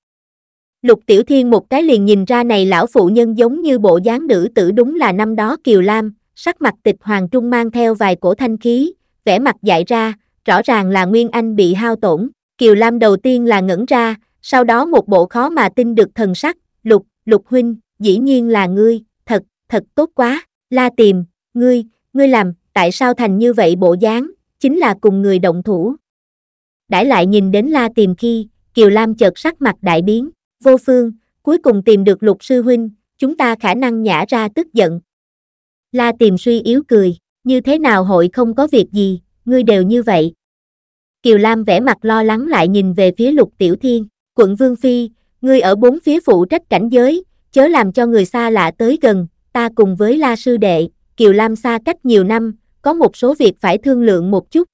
Lục Tiểu Thiên một cái liền nhìn ra này lão phụ nhân giống như bộ dáng nữ tử đúng là năm đó Kiều Lam, sắc mặt tịch hoàng trung mang theo vài cổ thanh khí, vẻ mặt dại ra, rõ ràng là Nguyên Anh bị hao tổn. Kiều Lam đầu tiên là ngẩn ra, sau đó một bộ khó mà tin được thần sắc, lục, lục huynh, dĩ nhiên là ngươi, thật, thật tốt quá, la tìm, ngươi, ngươi làm, tại sao thành như vậy bộ dáng, chính là cùng người động thủ. Đãi lại nhìn đến la tìm khi, Kiều Lam chợt sắc mặt đại biến, vô phương, cuối cùng tìm được lục sư huynh, chúng ta khả năng nhả ra tức giận. La tìm suy yếu cười, như thế nào hội không có việc gì, ngươi đều như vậy. Kiều Lam vẻ mặt lo lắng lại nhìn về phía lục tiểu thiên, quận Vương Phi, ngươi ở bốn phía phụ trách cảnh giới, chớ làm cho người xa lạ tới gần, ta cùng với La Sư Đệ, Kiều Lam xa cách nhiều năm, có một số việc phải thương lượng một chút.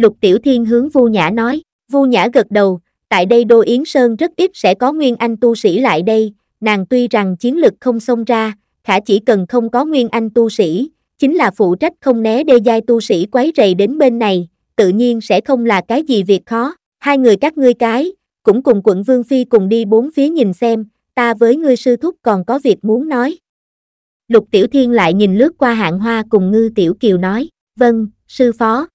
Lục Tiểu Thiên hướng Vu Nhã nói, Vu Nhã gật đầu, tại đây Đô Yến Sơn rất ít sẽ có Nguyên Anh tu sĩ lại đây, nàng tuy rằng chiến lực không xông ra, khả chỉ cần không có Nguyên Anh tu sĩ, chính là phụ trách không né đê giai tu sĩ quấy rầy đến bên này, tự nhiên sẽ không là cái gì việc khó, hai người các ngươi cái, cũng cùng quận Vương Phi cùng đi bốn phía nhìn xem, ta với ngươi sư thúc còn có việc muốn nói. Lục Tiểu Thiên lại nhìn lướt qua hạng hoa cùng ngư Tiểu Kiều nói, vâng, sư phó.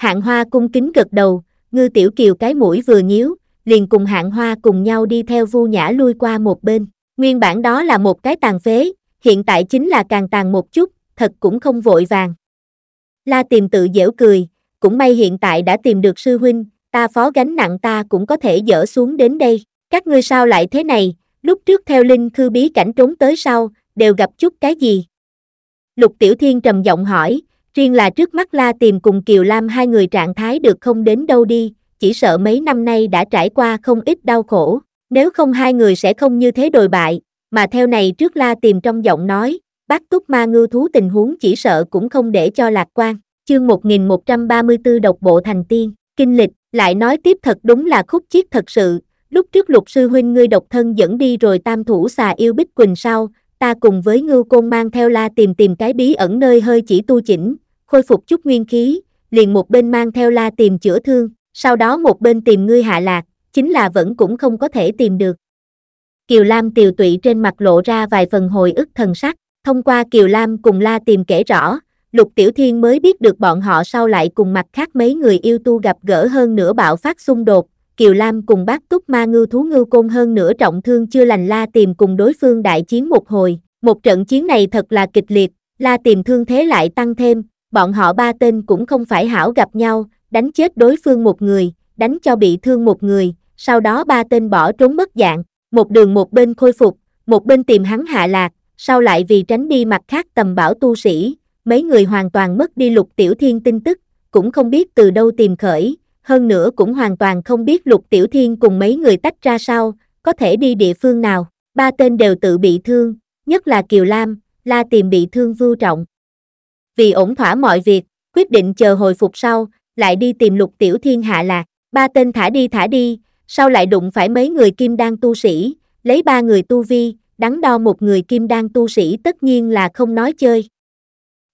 Hạng hoa cung kính gật đầu, ngư Tiểu Kiều cái mũi vừa nhíu, liền cùng hạng hoa cùng nhau đi theo vu nhã lui qua một bên. Nguyên bản đó là một cái tàn phế, hiện tại chính là càng tàn một chút, thật cũng không vội vàng. La tìm tự dễu cười, cũng may hiện tại đã tìm được sư huynh, ta phó gánh nặng ta cũng có thể dỡ xuống đến đây. Các ngươi sao lại thế này, lúc trước theo linh khư bí cảnh trốn tới sau, đều gặp chút cái gì? Lục Tiểu Thiên trầm giọng hỏi, riêng là trước mắt La tìm cùng Kiều Lam hai người trạng thái được không đến đâu đi, chỉ sợ mấy năm nay đã trải qua không ít đau khổ, nếu không hai người sẽ không như thế đồi bại, mà theo này trước La tìm trong giọng nói, bác túc ma ngư thú tình huống chỉ sợ cũng không để cho lạc quan. Chương 1134 độc bộ thành tiên, kinh lịch, lại nói tiếp thật đúng là khúc chiết thật sự, lúc trước lục sư huynh ngươi độc thân dẫn đi rồi tam thủ xà yêu bích quỳnh sau, ta cùng với ngưu côn mang theo la tìm tìm cái bí ẩn nơi hơi chỉ tu chỉnh, khôi phục chút nguyên khí, liền một bên mang theo la tìm chữa thương, sau đó một bên tìm ngươi hạ lạc, chính là vẫn cũng không có thể tìm được. Kiều Lam tiều tụy trên mặt lộ ra vài phần hồi ức thần sắc, thông qua Kiều Lam cùng la tìm kể rõ, Lục Tiểu Thiên mới biết được bọn họ sau lại cùng mặt khác mấy người yêu tu gặp gỡ hơn nữa bạo phát xung đột, Kiều Lam cùng bác túc ma ngư thú ngư côn hơn nửa trọng thương chưa lành la tìm cùng đối phương đại chiến một hồi, một trận chiến này thật là kịch liệt, la tìm thương thế lại tăng thêm, bọn họ ba tên cũng không phải hảo gặp nhau, đánh chết đối phương một người, đánh cho bị thương một người, sau đó ba tên bỏ trốn mất dạng, một đường một bên khôi phục, một bên tìm hắn hạ lạc, sau lại vì tránh đi mặt khác tầm bảo tu sĩ, mấy người hoàn toàn mất đi lục tiểu thiên tin tức, cũng không biết từ đâu tìm khởi, hơn nữa cũng hoàn toàn không biết lục tiểu thiên cùng mấy người tách ra sao, có thể đi địa phương nào, ba tên đều tự bị thương, nhất là Kiều Lam, la tìm bị thương vưu trọng. Vì ổn thỏa mọi việc, quyết định chờ hồi phục sau, lại đi tìm lục tiểu thiên hạ lạc, ba tên thả đi thả đi, sau lại đụng phải mấy người kim đang tu sĩ, lấy ba người tu vi, đắn đo một người kim đang tu sĩ tất nhiên là không nói chơi.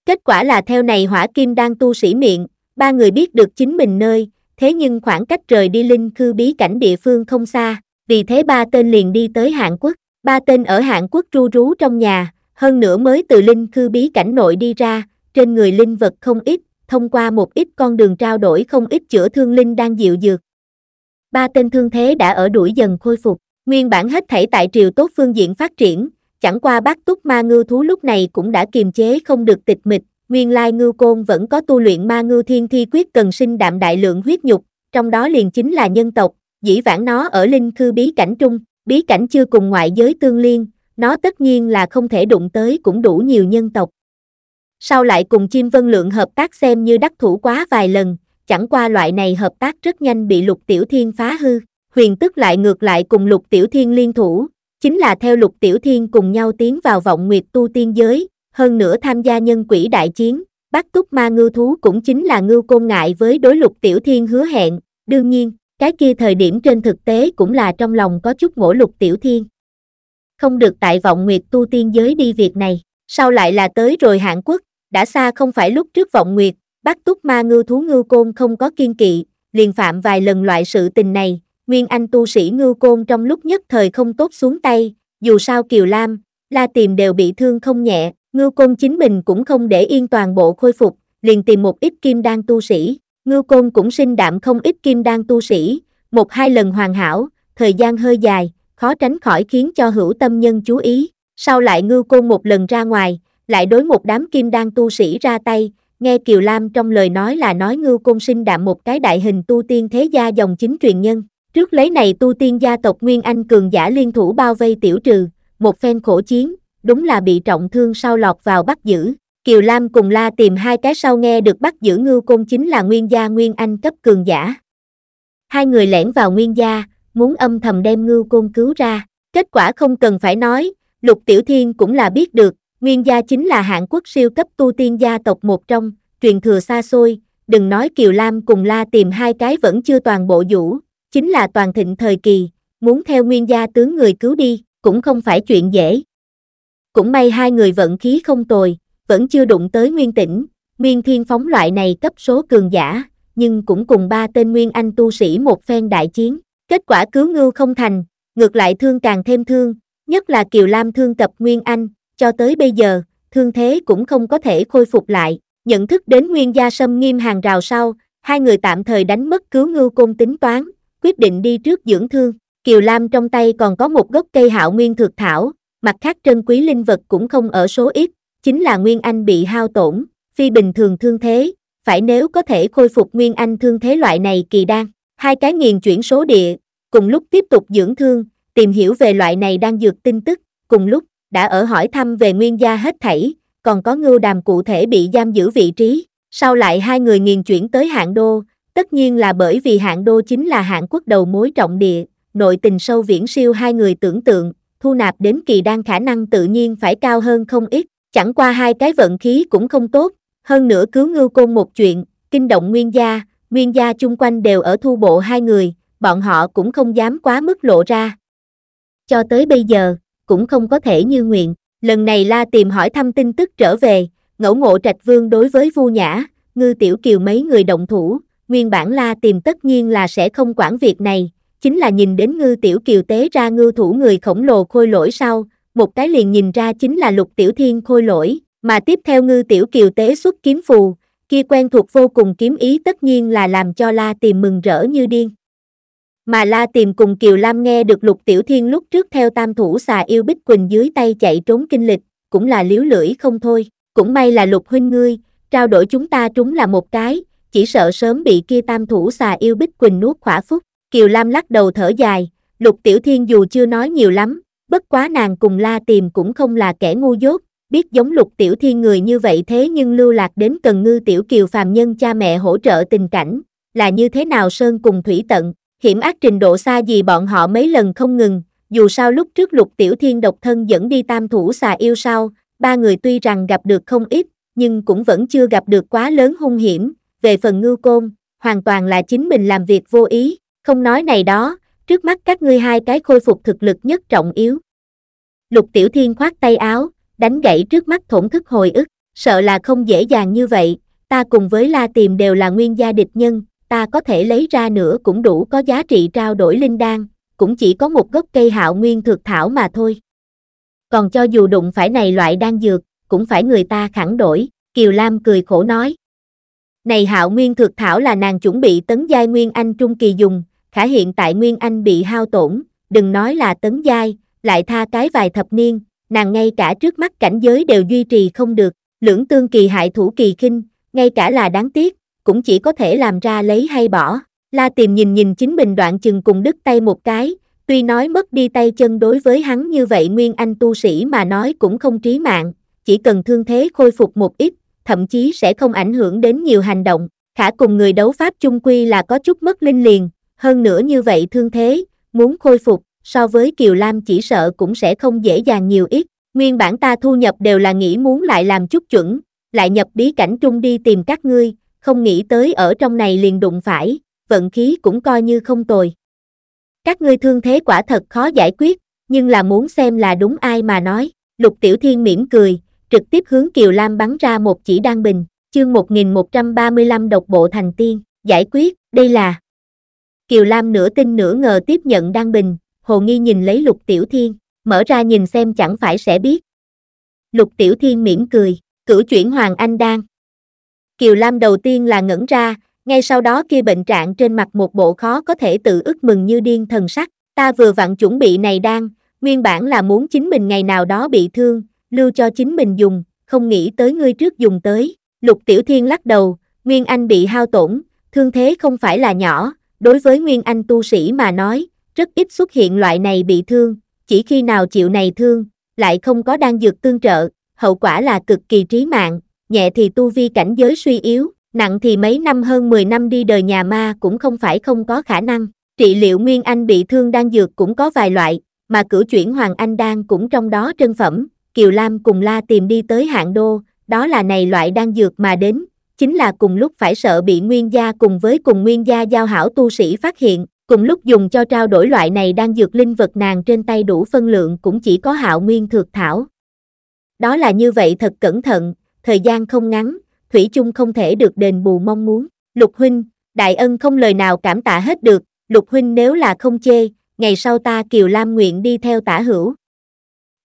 Kết quả là theo này hỏa kim đang tu sĩ miệng, ba người biết được chính mình nơi, thế nhưng khoảng cách rời đi linh khư bí cảnh địa phương không xa, vì thế ba tên liền đi tới Hàn Quốc, ba tên ở Hàn Quốc ru rú trong nhà, hơn nữa mới từ linh khư bí cảnh nội đi ra, trên người linh vật không ít, thông qua một ít con đường trao đổi không ít chữa thương linh đang dịu dược. Ba tên thương thế đã ở đuổi dần khôi phục, nguyên bản hết thảy tại triều tốt phương diện phát triển, chẳng qua bác túc ma ngư thú lúc này cũng đã kiềm chế không được tịch mịch, nguyên lai ngư côn vẫn có tu luyện ma ngư thiên thi quyết cần sinh đạm đại lượng huyết nhục, trong đó liền chính là nhân tộc, dĩ vãng nó ở linh khư bí cảnh trung, bí cảnh chưa cùng ngoại giới tương liên, nó tất nhiên là không thể đụng tới cũng đủ nhiều nhân tộc. Sau lại cùng chim vân lượng hợp tác xem như đắc thủ quá vài lần, chẳng qua loại này hợp tác rất nhanh bị lục tiểu thiên phá hư, huyền tức lại ngược lại cùng lục tiểu thiên liên thủ, chính là theo lục tiểu thiên cùng nhau tiến vào vọng nguyệt tu tiên giới, hơn nữa tham gia nhân quỷ đại chiến, bắt túc ma ngư thú cũng chính là ngư côn ngại với đối lục tiểu thiên hứa hẹn, đương nhiên, cái kia thời điểm trên thực tế cũng là trong lòng có chút ngỗ lục tiểu thiên. Không được tại vọng nguyệt tu tiên giới đi việc này, sau lại là tới rồi Hàn Quốc, đã xa không phải lúc trước vọng nguyệt, bắt túc ma ngư thú ngư côn không có kiên kỵ, liền phạm vài lần loại sự tình này, Nguyên Anh tu sĩ ngư côn trong lúc nhất thời không tốt xuống tay, dù sao Kiều Lam, La Tìm đều bị thương không nhẹ, Ngưu côn chính mình cũng không để yên toàn bộ khôi phục, liền tìm một ít kim đan tu sĩ, Ngưu côn cũng sinh đạm không ít kim đan tu sĩ, một hai lần hoàn hảo, thời gian hơi dài, khó tránh khỏi khiến cho hữu tâm nhân chú ý, sau lại Ngưu côn một lần ra ngoài, lại đối một đám kim đan tu sĩ ra tay, nghe Kiều Lam trong lời nói là nói Ngưu côn sinh đạm một cái đại hình tu tiên thế gia dòng chính truyền nhân, Trước lấy này tu tiên gia tộc Nguyên Anh cường giả liên thủ bao vây tiểu trừ, một phen khổ chiến, đúng là bị trọng thương sau lọt vào bắt giữ. Kiều Lam cùng la tìm hai cái sau nghe được bắt giữ ngưu côn chính là nguyên gia nguyên anh cấp cường giả. Hai người lẻn vào nguyên gia, muốn âm thầm đem ngưu côn cứu ra. Kết quả không cần phải nói, Lục Tiểu Thiên cũng là biết được, nguyên gia chính là hạng quốc siêu cấp tu tiên gia tộc một trong, truyền thừa xa xôi, đừng nói Kiều Lam cùng la tìm hai cái vẫn chưa toàn bộ vũ, chính là toàn thịnh thời kỳ, muốn theo nguyên gia tướng người cứu đi, cũng không phải chuyện dễ. Cũng may hai người vận khí không tồi, vẫn chưa đụng tới nguyên tỉnh, nguyên thiên phóng loại này cấp số cường giả, nhưng cũng cùng ba tên nguyên anh tu sĩ một phen đại chiến. Kết quả cứu ngưu không thành, ngược lại thương càng thêm thương, nhất là Kiều Lam thương tập Nguyên Anh, cho tới bây giờ, thương thế cũng không có thể khôi phục lại. Nhận thức đến Nguyên gia sâm nghiêm hàng rào sau, hai người tạm thời đánh mất cứu ngưu côn tính toán, quyết định đi trước dưỡng thương. Kiều Lam trong tay còn có một gốc cây hạo nguyên thực thảo, mặt khác trân quý linh vật cũng không ở số ít, chính là Nguyên Anh bị hao tổn, phi bình thường thương thế, phải nếu có thể khôi phục Nguyên Anh thương thế loại này kỳ đan. Hai cái nghiền chuyển số địa, cùng lúc tiếp tục dưỡng thương, tìm hiểu về loại này đang dược tin tức, cùng lúc, đã ở hỏi thăm về nguyên gia hết thảy, còn có ngưu đàm cụ thể bị giam giữ vị trí, sau lại hai người nghiền chuyển tới hạng đô, tất nhiên là bởi vì hạng đô chính là hạng quốc đầu mối trọng địa, nội tình sâu viễn siêu hai người tưởng tượng, thu nạp đến kỳ đan khả năng tự nhiên phải cao hơn không ít, chẳng qua hai cái vận khí cũng không tốt, hơn nữa cứu ngưu côn một chuyện, kinh động nguyên gia, nguyên gia chung quanh đều ở thu bộ hai người, bọn họ cũng không dám quá mức lộ ra. Cho tới bây giờ, cũng không có thể như nguyện, lần này la tìm hỏi thăm tin tức trở về, ngẫu ngộ trạch vương đối với vu nhã, ngư tiểu kiều mấy người động thủ, nguyên bản la tìm tất nhiên là sẽ không quản việc này, chính là nhìn đến ngư tiểu kiều tế ra ngư thủ người khổng lồ khôi lỗi sau, một cái liền nhìn ra chính là lục tiểu thiên khôi lỗi, mà tiếp theo ngư tiểu kiều tế xuất kiếm phù, kia quen thuộc vô cùng kiếm ý tất nhiên là làm cho la tìm mừng rỡ như điên. Mà La tìm cùng Kiều Lam nghe được Lục Tiểu Thiên lúc trước theo tam thủ xà yêu Bích Quỳnh dưới tay chạy trốn kinh lịch, cũng là liếu lưỡi không thôi, cũng may là Lục huynh ngươi, trao đổi chúng ta trúng là một cái, chỉ sợ sớm bị kia tam thủ xà yêu Bích Quỳnh nuốt khỏa phúc. Kiều Lam lắc đầu thở dài, Lục Tiểu Thiên dù chưa nói nhiều lắm, bất quá nàng cùng La tìm cũng không là kẻ ngu dốt, biết giống Lục Tiểu Thiên người như vậy thế nhưng lưu lạc đến cần ngư Tiểu Kiều phàm nhân cha mẹ hỗ trợ tình cảnh, là như thế nào sơn cùng thủy tận, hiểm ác trình độ xa gì bọn họ mấy lần không ngừng, dù sao lúc trước lục tiểu thiên độc thân dẫn đi tam thủ xà yêu sao, ba người tuy rằng gặp được không ít, nhưng cũng vẫn chưa gặp được quá lớn hung hiểm, về phần Ngư côn, hoàn toàn là chính mình làm việc vô ý, không nói này đó, trước mắt các ngươi hai cái khôi phục thực lực nhất trọng yếu. Lục tiểu thiên khoát tay áo, đánh gãy trước mắt thổn thức hồi ức, sợ là không dễ dàng như vậy, ta cùng với la tìm đều là nguyên gia địch nhân, ta có thể lấy ra nữa cũng đủ có giá trị trao đổi linh đan, cũng chỉ có một gốc cây hạo nguyên thực thảo mà thôi. Còn cho dù đụng phải này loại đan dược, cũng phải người ta khẳng đổi, Kiều Lam cười khổ nói. Này hạo nguyên thực thảo là nàng chuẩn bị tấn giai Nguyên Anh trung kỳ dùng, khả hiện tại Nguyên Anh bị hao tổn, đừng nói là tấn giai, lại tha cái vài thập niên, nàng ngay cả trước mắt cảnh giới đều duy trì không được, lưỡng tương kỳ hại thủ kỳ kinh, ngay cả là đáng tiếc, cũng chỉ có thể làm ra lấy hay bỏ. La tìm nhìn nhìn chính mình đoạn chừng cùng đứt tay một cái, tuy nói mất đi tay chân đối với hắn như vậy nguyên anh tu sĩ mà nói cũng không trí mạng, chỉ cần thương thế khôi phục một ít, thậm chí sẽ không ảnh hưởng đến nhiều hành động, khả cùng người đấu pháp chung quy là có chút mất linh liền, hơn nữa như vậy thương thế, muốn khôi phục, so với Kiều Lam chỉ sợ cũng sẽ không dễ dàng nhiều ít, nguyên bản ta thu nhập đều là nghĩ muốn lại làm chút chuẩn, lại nhập bí cảnh trung đi tìm các ngươi, không nghĩ tới ở trong này liền đụng phải, vận khí cũng coi như không tồi. Các ngươi thương thế quả thật khó giải quyết, nhưng là muốn xem là đúng ai mà nói. Lục Tiểu Thiên mỉm cười, trực tiếp hướng Kiều Lam bắn ra một chỉ đan bình, chương 1135 độc bộ thành tiên, giải quyết, đây là. Kiều Lam nửa tin nửa ngờ tiếp nhận Đăng bình, hồ nghi nhìn lấy Lục Tiểu Thiên, mở ra nhìn xem chẳng phải sẽ biết. Lục Tiểu Thiên mỉm cười, cửu chuyển Hoàng Anh đan, Kiều Lam đầu tiên là ngẩn ra, ngay sau đó kia bệnh trạng trên mặt một bộ khó có thể tự ức mừng như điên thần sắc, ta vừa vặn chuẩn bị này đan, nguyên bản là muốn chính mình ngày nào đó bị thương, lưu cho chính mình dùng, không nghĩ tới ngươi trước dùng tới. Lục Tiểu Thiên lắc đầu, Nguyên Anh bị hao tổn, thương thế không phải là nhỏ, đối với Nguyên Anh tu sĩ mà nói, rất ít xuất hiện loại này bị thương, chỉ khi nào chịu này thương, lại không có đan dược tương trợ, hậu quả là cực kỳ trí mạng, nhẹ thì tu vi cảnh giới suy yếu, nặng thì mấy năm hơn 10 năm đi đời nhà ma cũng không phải không có khả năng. Trị liệu Nguyên Anh bị thương đan dược cũng có vài loại, mà cử chuyển Hoàng Anh đan cũng trong đó trân phẩm, Kiều Lam cùng La tìm đi tới hạng đô, đó là này loại đan dược mà đến, chính là cùng lúc phải sợ bị nguyên gia cùng với cùng nguyên gia giao hảo tu sĩ phát hiện, cùng lúc dùng cho trao đổi loại này đang dược linh vật nàng trên tay đủ phân lượng cũng chỉ có hạo nguyên thược thảo. Đó là như vậy thật cẩn thận, thời gian không ngắn, Thủy chung không thể được đền bù mong muốn. Lục huynh, đại ân không lời nào cảm tạ hết được, lục huynh nếu là không chê, ngày sau ta Kiều Lam nguyện đi theo tả hữu.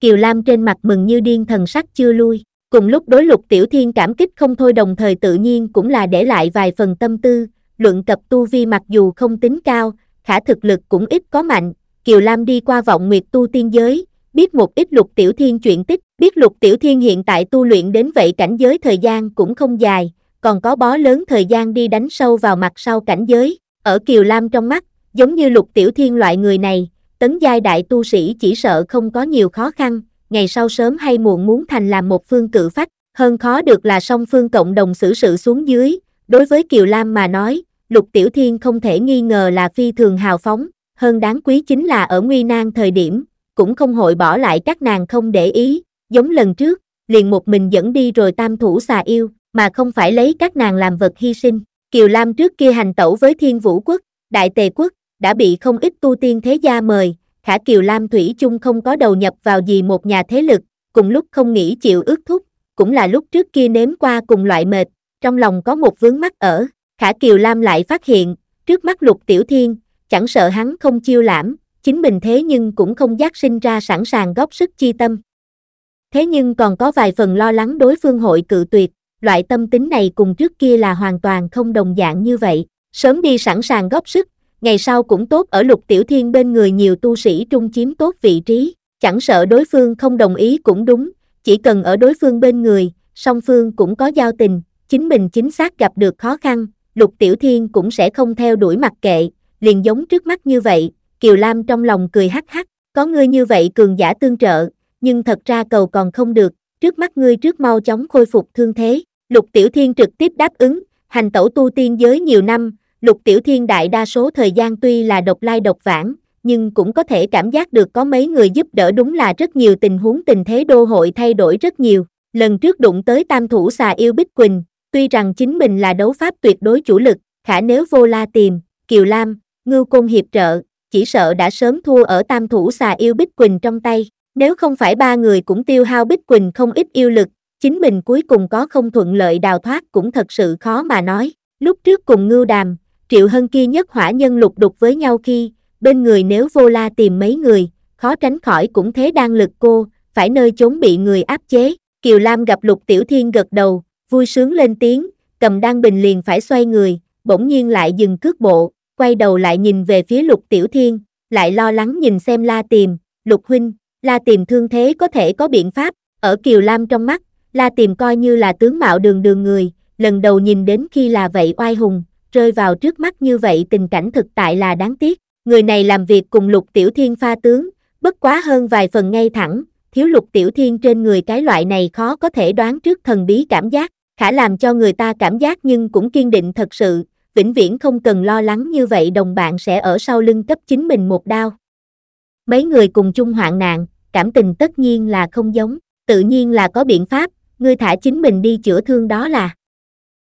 Kiều Lam trên mặt mừng như điên thần sắc chưa lui, cùng lúc đối lục tiểu thiên cảm kích không thôi đồng thời tự nhiên cũng là để lại vài phần tâm tư, luận cập tu vi mặc dù không tính cao, khả thực lực cũng ít có mạnh, Kiều Lam đi qua vọng nguyệt tu tiên giới, biết một ít lục tiểu thiên chuyện tích, biết lục tiểu thiên hiện tại tu luyện đến vậy cảnh giới thời gian cũng không dài, còn có bó lớn thời gian đi đánh sâu vào mặt sau cảnh giới, ở Kiều Lam trong mắt, giống như lục tiểu thiên loại người này, tấn giai đại tu sĩ chỉ sợ không có nhiều khó khăn, ngày sau sớm hay muộn muốn thành làm một phương cự phách, hơn khó được là song phương cộng đồng xử sự xuống dưới, đối với Kiều Lam mà nói, lục tiểu thiên không thể nghi ngờ là phi thường hào phóng, hơn đáng quý chính là ở nguy nan thời điểm, cũng không hội bỏ lại các nàng không để ý, giống lần trước, liền một mình dẫn đi rồi tam thủ xà yêu, mà không phải lấy các nàng làm vật hy sinh. Kiều Lam trước kia hành tẩu với thiên vũ quốc, đại tề quốc, đã bị không ít tu tiên thế gia mời, khả Kiều Lam Thủy chung không có đầu nhập vào gì một nhà thế lực, cùng lúc không nghĩ chịu ước thúc, cũng là lúc trước kia nếm qua cùng loại mệt, trong lòng có một vướng mắc ở, khả Kiều Lam lại phát hiện, trước mắt lục tiểu thiên, chẳng sợ hắn không chiêu lãm, chính mình thế nhưng cũng không giác sinh ra sẵn sàng góp sức chi tâm. Thế nhưng còn có vài phần lo lắng đối phương hội cự tuyệt, loại tâm tính này cùng trước kia là hoàn toàn không đồng dạng như vậy, sớm đi sẵn sàng góp sức, ngày sau cũng tốt ở lục tiểu thiên bên người nhiều tu sĩ trung chiếm tốt vị trí, chẳng sợ đối phương không đồng ý cũng đúng, chỉ cần ở đối phương bên người, song phương cũng có giao tình, chính mình chính xác gặp được khó khăn, lục tiểu thiên cũng sẽ không theo đuổi mặc kệ, liền giống trước mắt như vậy, Kiều Lam trong lòng cười hắc hắc, có ngươi như vậy cường giả tương trợ, nhưng thật ra cầu còn không được, trước mắt ngươi trước mau chóng khôi phục thương thế. Lục Tiểu Thiên trực tiếp đáp ứng, hành tẩu tu tiên giới nhiều năm, Lục Tiểu Thiên đại đa số thời gian tuy là độc lai độc vãng, nhưng cũng có thể cảm giác được có mấy người giúp đỡ đúng là rất nhiều tình huống tình thế đô hội thay đổi rất nhiều. Lần trước đụng tới tam thủ xà yêu Bích Quỳnh, tuy rằng chính mình là đấu pháp tuyệt đối chủ lực, khả nếu vô la tìm, Kiều Lam, Ngưu Côn hiệp trợ, chỉ sợ đã sớm thua ở tam thủ xà yêu Bích Quỳnh trong tay. Nếu không phải ba người cũng tiêu hao Bích Quỳnh không ít yêu lực, chính mình cuối cùng có không thuận lợi đào thoát cũng thật sự khó mà nói. Lúc trước cùng ngưu đàm, triệu hân kia nhất hỏa nhân lục đục với nhau khi, bên người nếu vô la tìm mấy người, khó tránh khỏi cũng thế đang lực cô, phải nơi chốn bị người áp chế. Kiều Lam gặp lục tiểu thiên gật đầu, vui sướng lên tiếng, cầm đan bình liền phải xoay người, bỗng nhiên lại dừng cước bộ, quay đầu lại nhìn về phía lục tiểu thiên, lại lo lắng nhìn xem la tìm, lục huynh, la tìm thương thế có thể có biện pháp, ở Kiều Lam trong mắt, la tìm coi như là tướng mạo đường đường người, lần đầu nhìn đến khi là vậy oai hùng, rơi vào trước mắt như vậy tình cảnh thực tại là đáng tiếc, người này làm việc cùng lục tiểu thiên pha tướng, bất quá hơn vài phần ngay thẳng, thiếu lục tiểu thiên trên người cái loại này khó có thể đoán trước thần bí cảm giác, khả làm cho người ta cảm giác nhưng cũng kiên định thật sự, vĩnh viễn không cần lo lắng như vậy đồng bạn sẽ ở sau lưng cấp chính mình một đao. Mấy người cùng chung hoạn nạn, cảm tình tất nhiên là không giống, tự nhiên là có biện pháp, ngươi thả chính mình đi chữa thương đó là.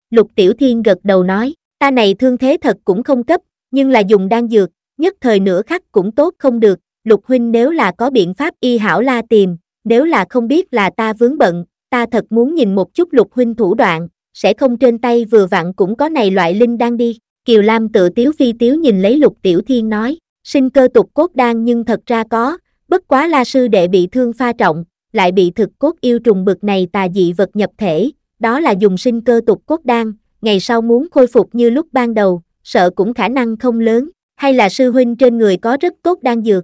Lục Tiểu Thiên gật đầu nói, ta này thương thế thật cũng không cấp, nhưng là dùng đan dược, nhất thời nửa khắc cũng tốt không được, Lục Huynh nếu là có biện pháp y hảo la tìm, nếu là không biết là ta vướng bận, ta thật muốn nhìn một chút Lục Huynh thủ đoạn, sẽ không trên tay vừa vặn cũng có này loại linh đan đi. Kiều Lam tự tiếu phi tiếu nhìn lấy lục tiểu thiên nói, sinh cơ tục cốt đan nhưng thật ra có, bất quá la sư đệ bị thương pha trọng, lại bị thực cốt yêu trùng bực này tà dị vật nhập thể, đó là dùng sinh cơ tục cốt đan, ngày sau muốn khôi phục như lúc ban đầu, sợ cũng khả năng không lớn, hay là sư huynh trên người có rất tốt đan dược.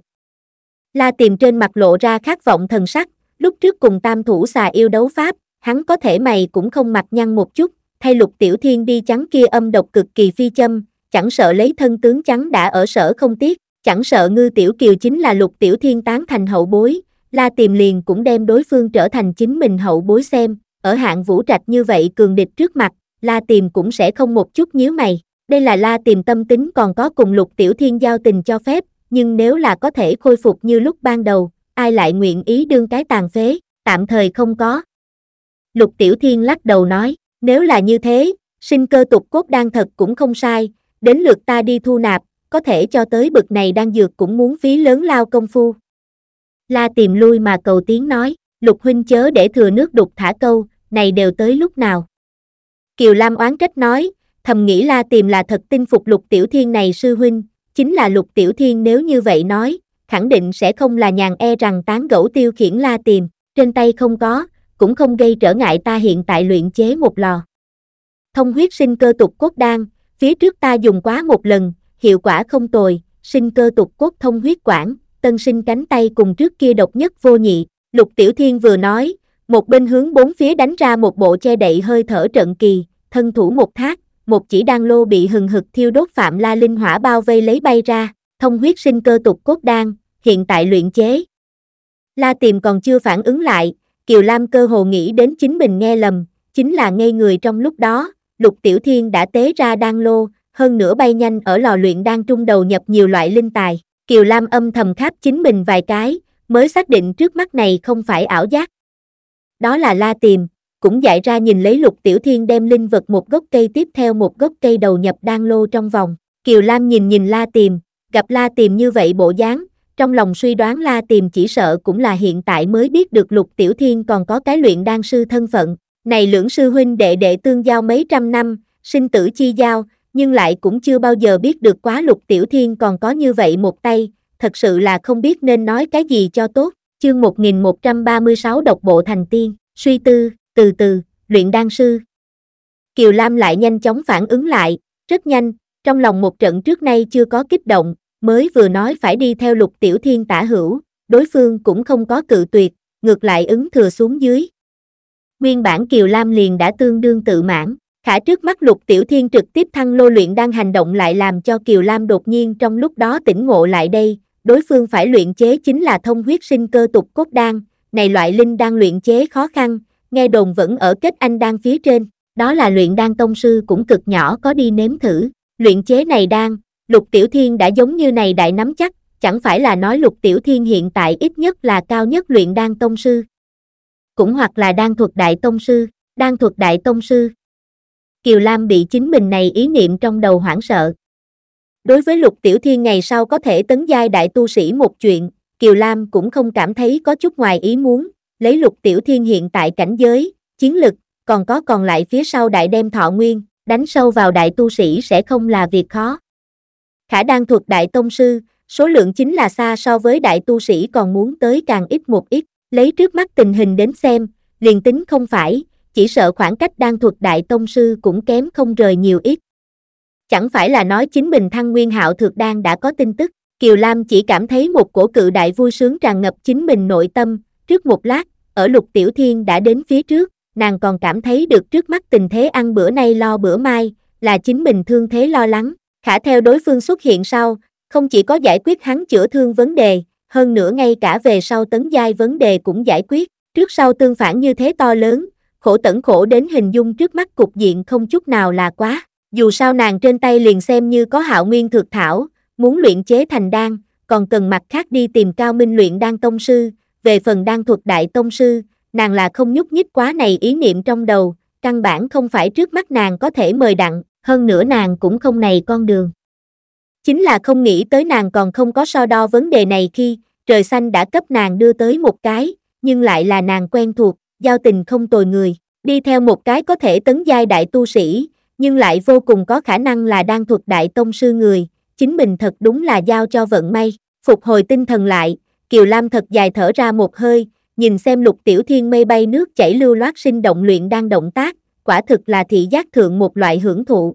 La tìm trên mặt lộ ra khát vọng thần sắc, lúc trước cùng tam thủ xà yêu đấu pháp, hắn có thể mày cũng không mặt nhăn một chút, thay lục tiểu thiên đi trắng kia âm độc cực kỳ phi châm, chẳng sợ lấy thân tướng trắng đã ở sở không tiếc, chẳng sợ ngư tiểu kiều chính là lục tiểu thiên tán thành hậu bối, la tìm liền cũng đem đối phương trở thành chính mình hậu bối xem, ở hạng vũ trạch như vậy cường địch trước mặt, la Tiềm cũng sẽ không một chút nhíu mày, đây là la Tiềm tâm tính còn có cùng lục tiểu thiên giao tình cho phép, nhưng nếu là có thể khôi phục như lúc ban đầu, ai lại nguyện ý đương cái tàn phế, tạm thời không có. Lục tiểu thiên lắc đầu nói, nếu là như thế, sinh cơ tục cốt đang thật cũng không sai, đến lượt ta đi thu nạp, có thể cho tới bực này đang dược cũng muốn phí lớn lao công phu. La tìm lui mà cầu tiếng nói, lục huynh chớ để thừa nước đục thả câu, này đều tới lúc nào. Kiều Lam oán trách nói, thầm nghĩ La tìm là thật tin phục lục tiểu thiên này sư huynh, chính là lục tiểu thiên nếu như vậy nói, khẳng định sẽ không là nhàn e rằng tán gẫu tiêu khiển La tìm, trên tay không có, cũng không gây trở ngại ta hiện tại luyện chế một lò. Thông huyết sinh cơ tục cốt đan, phía trước ta dùng quá một lần, hiệu quả không tồi, sinh cơ tục cốt thông huyết quản, tân sinh cánh tay cùng trước kia độc nhất vô nhị, lục tiểu thiên vừa nói, một bên hướng bốn phía đánh ra một bộ che đậy hơi thở trận kỳ, thân thủ một thác, một chỉ đan lô bị hừng hực thiêu đốt phạm la linh hỏa bao vây lấy bay ra, thông huyết sinh cơ tục cốt đan, hiện tại luyện chế. La tìm còn chưa phản ứng lại, Kiều Lam cơ hồ nghĩ đến chính mình nghe lầm, chính là ngây người trong lúc đó, Lục Tiểu Thiên đã tế ra đan lô, hơn nữa bay nhanh ở lò luyện đan trung đầu nhập nhiều loại linh tài. Kiều Lam âm thầm khắp chính mình vài cái, mới xác định trước mắt này không phải ảo giác. Đó là la tìm, cũng giải ra nhìn lấy lục tiểu thiên đem linh vật một gốc cây tiếp theo một gốc cây đầu nhập đan lô trong vòng. Kiều Lam nhìn nhìn la tìm, gặp la tìm như vậy bộ dáng, trong lòng suy đoán la tìm chỉ sợ cũng là hiện tại mới biết được lục tiểu thiên còn có cái luyện đan sư thân phận. Này lưỡng sư huynh đệ đệ tương giao mấy trăm năm, sinh tử chi giao, nhưng lại cũng chưa bao giờ biết được quá lục tiểu thiên còn có như vậy một tay, thật sự là không biết nên nói cái gì cho tốt. Chương 1136 độc bộ thành tiên, suy tư, từ từ, luyện đan sư. Kiều Lam lại nhanh chóng phản ứng lại, rất nhanh, trong lòng một trận trước nay chưa có kích động, mới vừa nói phải đi theo lục tiểu thiên tả hữu, đối phương cũng không có cự tuyệt, ngược lại ứng thừa xuống dưới. Nguyên bản Kiều Lam liền đã tương đương tự mãn, khả trước mắt lục tiểu thiên trực tiếp thăng lô luyện đang hành động lại làm cho Kiều Lam đột nhiên trong lúc đó tỉnh ngộ lại đây, đối phương phải luyện chế chính là thông huyết sinh cơ tục cốt đan, này loại linh đang luyện chế khó khăn, nghe đồn vẫn ở kết anh đan phía trên, đó là luyện đan tông sư cũng cực nhỏ có đi nếm thử, luyện chế này đan, lục tiểu thiên đã giống như này đại nắm chắc, chẳng phải là nói lục tiểu thiên hiện tại ít nhất là cao nhất luyện đan tông sư, cũng hoặc là đan thuật đại tông sư, đan thuật đại tông sư. Kiều Lam bị chính mình này ý niệm trong đầu hoảng sợ. Đối với lục tiểu thiên ngày sau có thể tấn giai đại tu sĩ một chuyện, Kiều Lam cũng không cảm thấy có chút ngoài ý muốn, lấy lục tiểu thiên hiện tại cảnh giới, chiến lực, còn có còn lại phía sau đại đem thọ nguyên, đánh sâu vào đại tu sĩ sẽ không là việc khó. Khả đang thuộc đại tông sư, số lượng chính là xa so với đại tu sĩ còn muốn tới càng ít một ít, lấy trước mắt tình hình đến xem, liền tính không phải, chỉ sợ khoảng cách đang thuộc đại tông sư cũng kém không rời nhiều ít. Chẳng phải là nói chính mình thăng nguyên hạo thực đang đã có tin tức, Kiều Lam chỉ cảm thấy một cổ cự đại vui sướng tràn ngập chính mình nội tâm, trước một lát, ở lục tiểu thiên đã đến phía trước, nàng còn cảm thấy được trước mắt tình thế ăn bữa nay lo bữa mai, là chính mình thương thế lo lắng, khả theo đối phương xuất hiện sau, không chỉ có giải quyết hắn chữa thương vấn đề, hơn nữa ngay cả về sau tấn giai vấn đề cũng giải quyết, trước sau tương phản như thế to lớn, khổ tẩn khổ đến hình dung trước mắt cục diện không chút nào là quá, dù sao nàng trên tay liền xem như có hạo nguyên thực thảo, muốn luyện chế thành đan, còn cần mặt khác đi tìm cao minh luyện đan tông sư, về phần đan thuật đại tông sư, nàng là không nhúc nhích quá này ý niệm trong đầu, căn bản không phải trước mắt nàng có thể mời đặng, hơn nữa nàng cũng không này con đường. Chính là không nghĩ tới nàng còn không có so đo vấn đề này khi, trời xanh đã cấp nàng đưa tới một cái, nhưng lại là nàng quen thuộc, giao tình không tồi người, đi theo một cái có thể tấn giai đại tu sĩ, nhưng lại vô cùng có khả năng là đang thuộc đại tông sư người, chính mình thật đúng là giao cho vận may, phục hồi tinh thần lại, Kiều Lam thật dài thở ra một hơi, nhìn xem lục tiểu thiên mây bay nước chảy lưu loát sinh động luyện đang động tác, quả thực là thị giác thượng một loại hưởng thụ.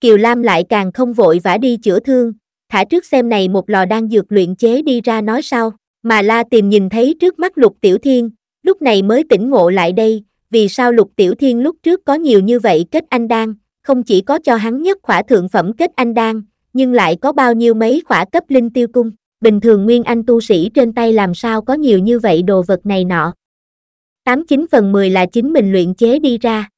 Kiều Lam lại càng không vội vã đi chữa thương, thả trước xem này một lò đang dược luyện chế đi ra nói sau, mà la tìm nhìn thấy trước mắt lục tiểu thiên, lúc này mới tỉnh ngộ lại đây, vì sao lục tiểu thiên lúc trước có nhiều như vậy kết anh đan, không chỉ có cho hắn nhất khỏa thượng phẩm kết anh đan, nhưng lại có bao nhiêu mấy khỏa cấp linh tiêu cung, bình thường nguyên anh tu sĩ trên tay làm sao có nhiều như vậy đồ vật này nọ. 89 phần 10 là chính mình luyện chế đi ra.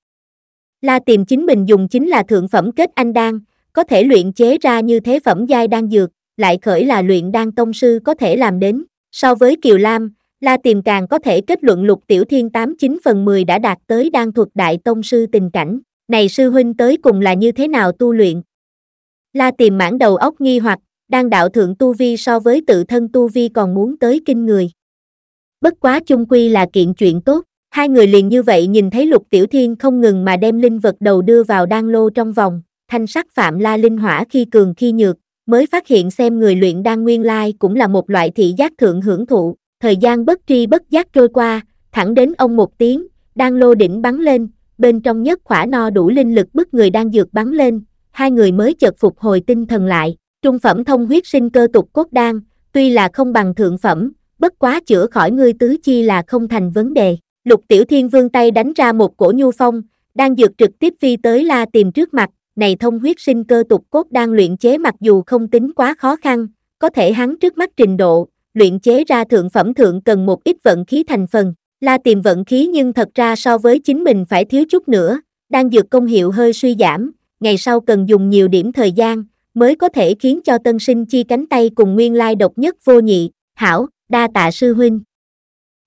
La tìm chính mình dùng chính là thượng phẩm kết anh đan, có thể luyện chế ra như thế phẩm giai đan dược, lại khởi là luyện đan tông sư có thể làm đến. So với Kiều Lam, La Tìm càng có thể kết luận Lục Tiểu Thiên 89 phần 10 đã đạt tới đan thuật đại tông sư tình cảnh. Này sư huynh tới cùng là như thế nào tu luyện? La Tìm mãn đầu óc nghi hoặc, đang đạo thượng tu vi so với tự thân tu vi còn muốn tới kinh người. Bất quá chung quy là kiện chuyện tốt, hai người liền như vậy nhìn thấy Lục Tiểu Thiên không ngừng mà đem linh vật đầu đưa vào đan lô trong vòng, thanh sắc phạm la linh hỏa khi cường khi nhược, mới phát hiện xem người luyện đan nguyên lai cũng là một loại thị giác thượng hưởng thụ, thời gian bất tri bất giác trôi qua, thẳng đến ông một tiếng, đang lô đỉnh bắn lên, bên trong nhất khỏa no đủ linh lực bức người đang dược bắn lên, hai người mới chợt phục hồi tinh thần lại, trung phẩm thông huyết sinh cơ tục cốt đan, tuy là không bằng thượng phẩm, bất quá chữa khỏi ngươi tứ chi là không thành vấn đề. Lục Tiểu Thiên vương tay đánh ra một cổ nhu phong, đang dược trực tiếp phi tới la tìm trước mặt, này thông huyết sinh cơ tục cốt đang luyện chế mặc dù không tính quá khó khăn, có thể hắn trước mắt trình độ, luyện chế ra thượng phẩm thượng cần một ít vận khí thành phần, la tìm vận khí nhưng thật ra so với chính mình phải thiếu chút nữa, đang dược công hiệu hơi suy giảm, ngày sau cần dùng nhiều điểm thời gian, mới có thể khiến cho tân sinh chi cánh tay cùng nguyên lai độc nhất vô nhị, hảo, đa tạ sư huynh.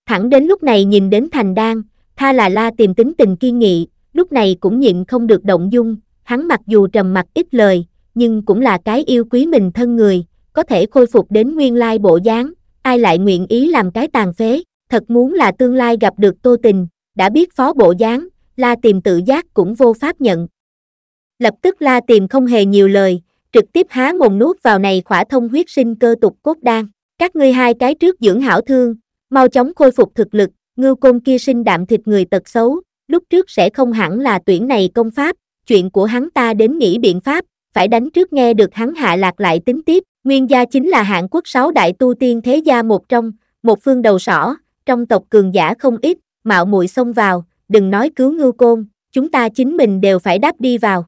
Thẳng đến lúc này nhìn đến thành đan, tha là la tìm tính tình kiên nghị, lúc này cũng nhịn không được động dung, hắn mặc dù trầm mặc ít lời, nhưng cũng là cái yêu quý mình thân người, có thể khôi phục đến nguyên lai bộ dáng, ai lại nguyện ý làm cái tàn phế, thật muốn là tương lai gặp được tô tình, đã biết phó bộ dáng, la tìm tự giác cũng vô pháp nhận. Lập tức la tìm không hề nhiều lời, trực tiếp há mồm nuốt vào này khỏa thông huyết sinh cơ tục cốt đan, các ngươi hai cái trước dưỡng hảo thương, mau chóng khôi phục thực lực, ngưu côn kia sinh đạm thịt người tật xấu, lúc trước sẽ không hẳn là tuyển này công pháp, chuyện của hắn ta đến nghĩ biện pháp, phải đánh trước nghe được hắn hạ lạc lại tính tiếp, nguyên gia chính là hạng quốc sáu đại tu tiên thế gia một trong, một phương đầu sỏ, trong tộc cường giả không ít, mạo muội xông vào, đừng nói cứu ngưu côn, chúng ta chính mình đều phải đáp đi vào.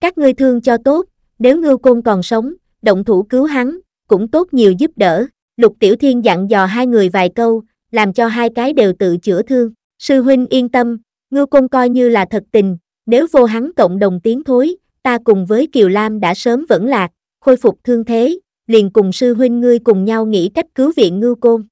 Các ngươi thương cho tốt, nếu ngưu côn còn sống, động thủ cứu hắn, cũng tốt nhiều giúp đỡ. Lục Tiểu Thiên dặn dò hai người vài câu, làm cho hai cái đều tự chữa thương. Sư huynh yên tâm, ngưu côn coi như là thật tình, nếu vô hắn cộng đồng tiến thối, ta cùng với Kiều Lam đã sớm vẫn lạc, khôi phục thương thế, liền cùng sư huynh ngươi cùng nhau nghĩ cách cứu viện ngưu côn.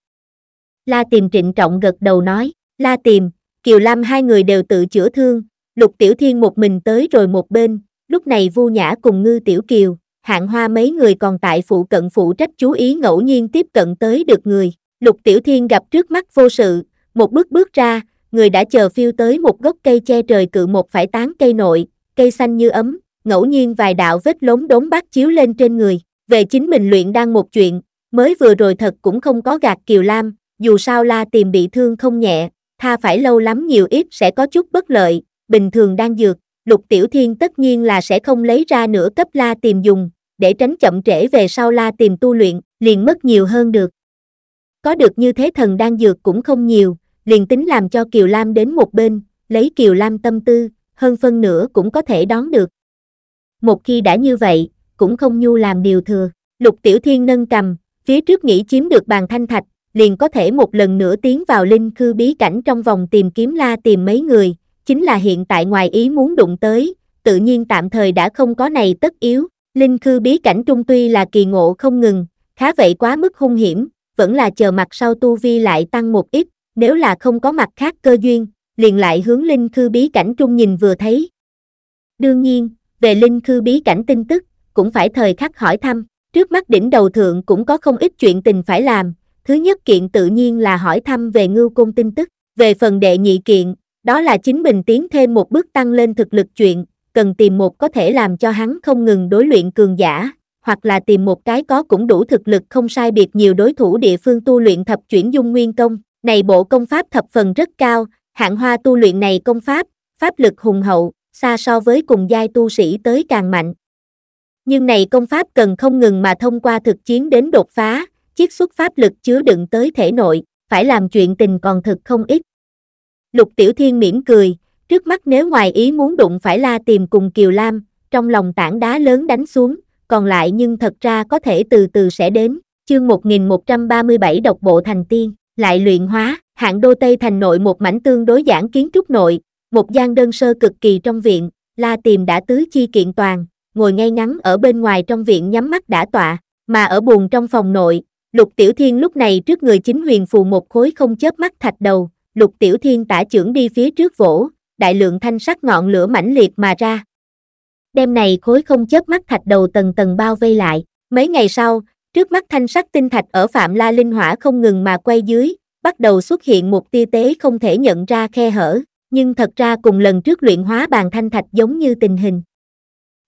La Tìm trịnh trọng gật đầu nói, La Tìm, Kiều Lam hai người đều tự chữa thương, Lục Tiểu Thiên một mình tới rồi một bên, lúc này Vu Nhã cùng Ngư Tiểu Kiều, hạng hoa mấy người còn tại phụ cận phụ trách chú ý ngẫu nhiên tiếp cận tới được người. Lục Tiểu Thiên gặp trước mắt vô sự, một bước bước ra, người đã chờ phiêu tới một gốc cây che trời cự một phải tán cây nội, cây xanh như ấm, ngẫu nhiên vài đạo vết lốm đốm bát chiếu lên trên người. Về chính mình luyện đang một chuyện, mới vừa rồi thật cũng không có gạt Kiều Lam, dù sao la tìm bị thương không nhẹ, tha phải lâu lắm nhiều ít sẽ có chút bất lợi, bình thường đang dược, Lục Tiểu Thiên tất nhiên là sẽ không lấy ra nửa cấp la tìm dùng, để tránh chậm trễ về sau la tìm tu luyện, liền mất nhiều hơn được. Có được như thế thần đang dược cũng không nhiều, liền tính làm cho Kiều Lam đến một bên, lấy Kiều Lam tâm tư, hơn phân nửa cũng có thể đón được. Một khi đã như vậy, cũng không nhu làm điều thừa. Lục Tiểu Thiên nâng cầm, phía trước nghĩ chiếm được bàn thanh thạch, liền có thể một lần nữa tiến vào linh khư bí cảnh trong vòng tìm kiếm la tìm mấy người, chính là hiện tại ngoài ý muốn đụng tới, tự nhiên tạm thời đã không có này tất yếu. Linh khư bí cảnh trung tuy là kỳ ngộ không ngừng, khá vậy quá mức hung hiểm, vẫn là chờ mặt sau tu vi lại tăng một ít, nếu là không có mặt khác cơ duyên, liền lại hướng linh khư bí cảnh trung nhìn vừa thấy. Đương nhiên, về linh khư bí cảnh tin tức, cũng phải thời khắc hỏi thăm, trước mắt đỉnh đầu thượng cũng có không ít chuyện tình phải làm, thứ nhất kiện tự nhiên là hỏi thăm về ngưu cung tin tức, về phần đệ nhị kiện, đó là chính mình tiến thêm một bước tăng lên thực lực chuyện, cần tìm một có thể làm cho hắn không ngừng đối luyện cường giả, hoặc là tìm một cái có cũng đủ thực lực không sai biệt nhiều đối thủ địa phương tu luyện thập chuyển dung nguyên công. Này bộ công pháp thập phần rất cao, hạng hoa tu luyện này công pháp, pháp lực hùng hậu, xa so với cùng giai tu sĩ tới càng mạnh. Nhưng này công pháp cần không ngừng mà thông qua thực chiến đến đột phá, chiết xuất pháp lực chứa đựng tới thể nội, phải làm chuyện tình còn thực không ít. Lục Tiểu Thiên mỉm cười, trước mắt nếu ngoài ý muốn đụng phải la tìm cùng Kiều Lam, trong lòng tảng đá lớn đánh xuống, còn lại nhưng thật ra có thể từ từ sẽ đến. Chương 1137 độc bộ thành tiên, lại luyện hóa, hạng đô Tây thành nội một mảnh tương đối giản kiến trúc nội, một gian đơn sơ cực kỳ trong viện, La Tìm đã tứ chi kiện toàn, ngồi ngay ngắn ở bên ngoài trong viện nhắm mắt đã tọa, mà ở buồn trong phòng nội, Lục Tiểu Thiên lúc này trước người chính huyền phù một khối không chớp mắt thạch đầu, Lục Tiểu Thiên tả trưởng đi phía trước vỗ, đại lượng thanh sắc ngọn lửa mãnh liệt mà ra. Đêm này khối không chớp mắt thạch đầu tầng tầng bao vây lại, mấy ngày sau, trước mắt thanh sắc tinh thạch ở Phạm La Linh Hỏa không ngừng mà quay dưới, bắt đầu xuất hiện một tia tế không thể nhận ra khe hở, nhưng thật ra cùng lần trước luyện hóa bàn thanh thạch giống như tình hình.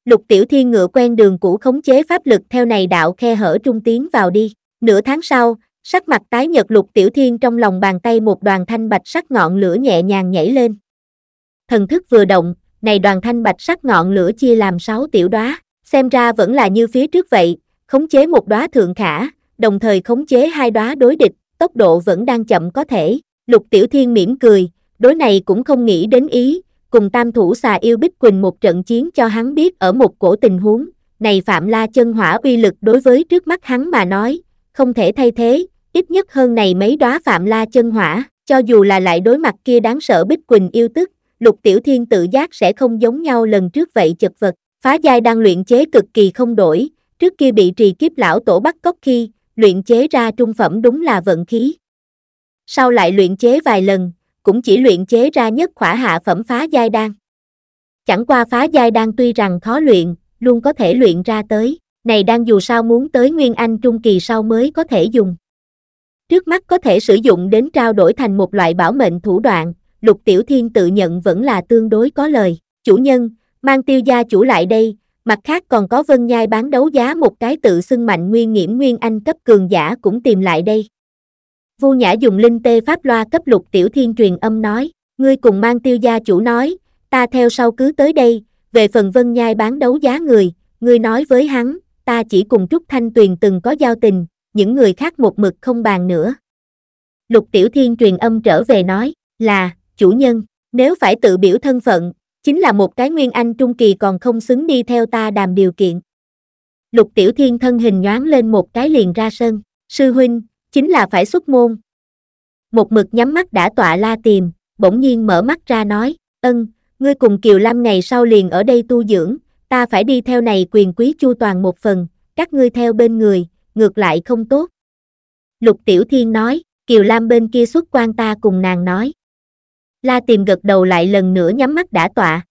Lục Tiểu Thiên ngựa quen đường cũ khống chế pháp lực theo này đạo khe hở trung tiến vào đi. Nửa tháng sau, sắc mặt tái nhật Lục Tiểu Thiên trong lòng bàn tay một đoàn thanh bạch sắc ngọn lửa nhẹ nhàng nhảy lên. Thần thức vừa động, này đoàn thanh bạch sắc ngọn lửa chia làm sáu tiểu đóa, xem ra vẫn là như phía trước vậy, khống chế một đóa thượng khả, đồng thời khống chế hai đóa đối địch, tốc độ vẫn đang chậm có thể. Lục Tiểu Thiên mỉm cười, đối này cũng không nghĩ đến ý, cùng tam thủ xà yêu Bích Quỳnh một trận chiến cho hắn biết ở một cổ tình huống, này Phạm La chân hỏa uy lực đối với trước mắt hắn mà nói, không thể thay thế, ít nhất hơn này mấy đóa Phạm La chân hỏa, cho dù là lại đối mặt kia đáng sợ Bích Quỳnh yêu tức, Lục Tiểu Thiên tự giác sẽ không giống nhau lần trước vậy chật vật, phá giai đang luyện chế cực kỳ không đổi, trước kia bị trì kiếp lão tổ bắt cóc khi, luyện chế ra trung phẩm đúng là vận khí. Sau lại luyện chế vài lần, cũng chỉ luyện chế ra nhất khỏa hạ phẩm phá giai đan. Chẳng qua phá giai đan tuy rằng khó luyện, luôn có thể luyện ra tới, này đang dù sao muốn tới Nguyên Anh Trung Kỳ sau mới có thể dùng. Trước mắt có thể sử dụng đến trao đổi thành một loại bảo mệnh thủ đoạn, Lục Tiểu Thiên tự nhận vẫn là tương đối có lời. Chủ nhân, mang tiêu gia chủ lại đây, mặt khác còn có Vân Nhai bán đấu giá một cái tự xưng mạnh nguyên nghiễm nguyên anh cấp cường giả cũng tìm lại đây. Vu Nhã dùng linh tê pháp loa cấp lục tiểu thiên truyền âm nói, ngươi cùng mang tiêu gia chủ nói, ta theo sau cứ tới đây, về phần vân nhai bán đấu giá người, ngươi nói với hắn, ta chỉ cùng Trúc Thanh Tuyền từng có giao tình, những người khác một mực không bàn nữa. Lục Tiểu Thiên truyền âm trở về nói, là, chủ nhân, nếu phải tự biểu thân phận, chính là một cái nguyên anh trung kỳ còn không xứng đi theo ta đàm điều kiện. Lục Tiểu Thiên thân hình nhoáng lên một cái liền ra sân, sư huynh, chính là phải xuất môn. Một mực nhắm mắt đã tọa la tìm, bỗng nhiên mở mắt ra nói, ân, ngươi cùng Kiều lam ngày sau liền ở đây tu dưỡng, ta phải đi theo này quyền quý chu toàn một phần, các ngươi theo bên người, ngược lại không tốt. Lục Tiểu Thiên nói, Kiều Lam bên kia xuất quan ta cùng nàng nói. La tìm gật đầu lại lần nữa nhắm mắt đã tọa.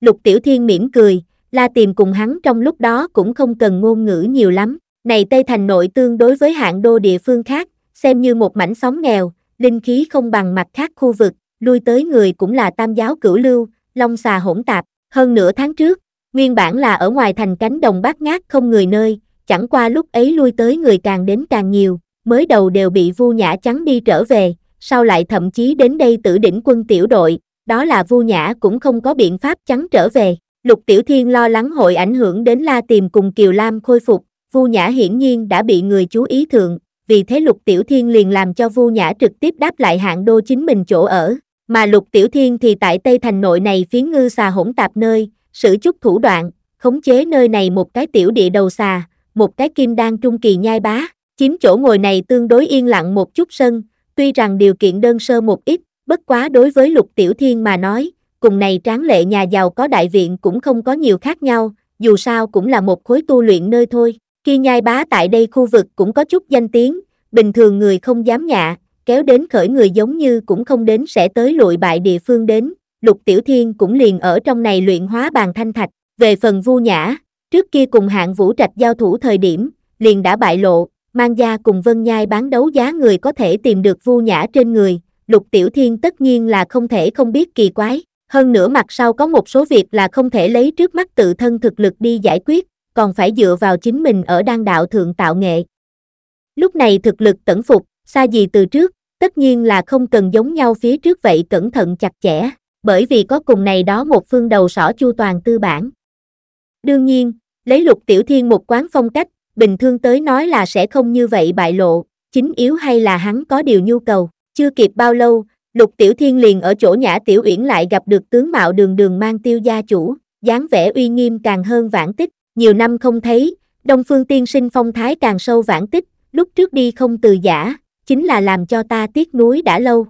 Lục Tiểu Thiên mỉm cười, La tìm cùng hắn trong lúc đó cũng không cần ngôn ngữ nhiều lắm. Này Tây Thành nội tương đối với hạng đô địa phương khác, xem như một mảnh sóng nghèo, linh khí không bằng mặt khác khu vực, lui tới người cũng là tam giáo cửu lưu, long xà hỗn tạp. Hơn nửa tháng trước, nguyên bản là ở ngoài thành cánh đồng bát ngát không người nơi, chẳng qua lúc ấy lui tới người càng đến càng nhiều, mới đầu đều bị vu nhã trắng đi trở về, sau lại thậm chí đến đây tử đỉnh quân tiểu đội, đó là vu nhã cũng không có biện pháp trắng trở về. Lục Tiểu Thiên lo lắng hội ảnh hưởng đến La Tìm cùng Kiều Lam khôi phục, Vu Nhã hiển nhiên đã bị người chú ý thượng, vì thế Lục Tiểu Thiên liền làm cho Vu Nhã trực tiếp đáp lại hạng đô chính mình chỗ ở, mà Lục Tiểu Thiên thì tại Tây Thành nội này phiến ngư xà hỗn tạp nơi, sử chút thủ đoạn, khống chế nơi này một cái tiểu địa đầu xà, một cái kim đan trung kỳ nhai bá, chiếm chỗ ngồi này tương đối yên lặng một chút sân, tuy rằng điều kiện đơn sơ một ít, bất quá đối với Lục Tiểu Thiên mà nói, cùng này tráng lệ nhà giàu có đại viện cũng không có nhiều khác nhau, dù sao cũng là một khối tu luyện nơi thôi. Khi nhai bá tại đây khu vực cũng có chút danh tiếng, bình thường người không dám nhạ, kéo đến khởi người giống như cũng không đến sẽ tới lụi bại địa phương đến, Lục Tiểu Thiên cũng liền ở trong này luyện hóa bàn thanh thạch, về phần vu nhã, trước kia cùng hạng vũ trạch giao thủ thời điểm, liền đã bại lộ, mang gia cùng Vân Nhai bán đấu giá người có thể tìm được vu nhã trên người, Lục Tiểu Thiên tất nhiên là không thể không biết kỳ quái, hơn nữa mặt sau có một số việc là không thể lấy trước mắt tự thân thực lực đi giải quyết, còn phải dựa vào chính mình ở đan đạo thượng tạo nghệ. Lúc này thực lực tẩn phục, xa gì từ trước, tất nhiên là không cần giống nhau phía trước vậy cẩn thận chặt chẽ, bởi vì có cùng này đó một phương đầu sỏ chu toàn tư bản. Đương nhiên, lấy lục tiểu thiên một quán phong cách, bình thường tới nói là sẽ không như vậy bại lộ, chính yếu hay là hắn có điều nhu cầu, chưa kịp bao lâu, lục tiểu thiên liền ở chỗ nhã tiểu uyển lại gặp được tướng mạo đường đường mang tiêu gia chủ, dáng vẻ uy nghiêm càng hơn vãn tích, nhiều năm không thấy, Đông Phương tiên sinh phong thái càng sâu vãn tích, lúc trước đi không từ giả, chính là làm cho ta tiếc nuối đã lâu.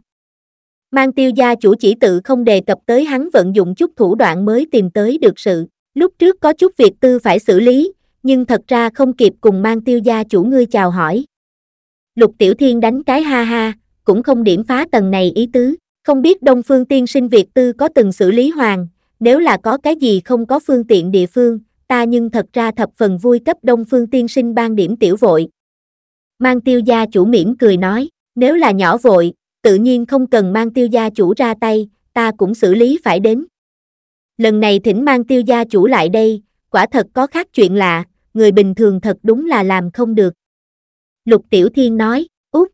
Mang tiêu gia chủ chỉ tự không đề cập tới hắn vận dụng chút thủ đoạn mới tìm tới được sự. Lúc trước có chút việc tư phải xử lý, nhưng thật ra không kịp cùng mang tiêu gia chủ ngươi chào hỏi. Lục Tiểu Thiên đánh cái ha ha, cũng không điểm phá tầng này ý tứ, không biết Đông Phương tiên sinh việc tư có từng xử lý hoàng, nếu là có cái gì không có phương tiện địa phương, ta nhưng thật ra thập phần vui cấp Đông Phương tiên sinh ban điểm tiểu vội. Mang tiêu gia chủ mỉm cười nói, nếu là nhỏ vội, tự nhiên không cần mang tiêu gia chủ ra tay, ta cũng xử lý phải đến. Lần này thỉnh mang tiêu gia chủ lại đây, quả thật có khác chuyện lạ, người bình thường thật đúng là làm không được. Lục Tiểu Thiên nói, út.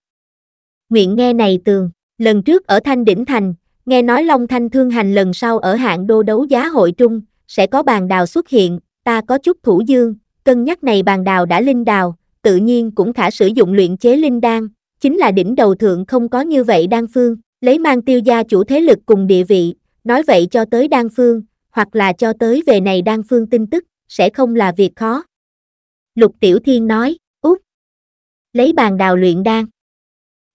Nguyện nghe này tường, lần trước ở Thanh Đỉnh Thành, nghe nói Long Thanh thương hành lần sau ở hạng đô đấu giá hội trung, sẽ có bàn đào xuất hiện, ta có chút thủ dương, cân nhắc này bàn đào đã linh đào, tự nhiên cũng khả sử dụng luyện chế linh đan, chính là đỉnh đầu thượng không có như vậy đan phương, lấy mang tiêu gia chủ thế lực cùng địa vị, nói vậy cho tới đan phương, hoặc là cho tới về này đan phương tin tức, sẽ không là việc khó. Lục Tiểu Thiên nói, út, lấy bàn đào luyện đan.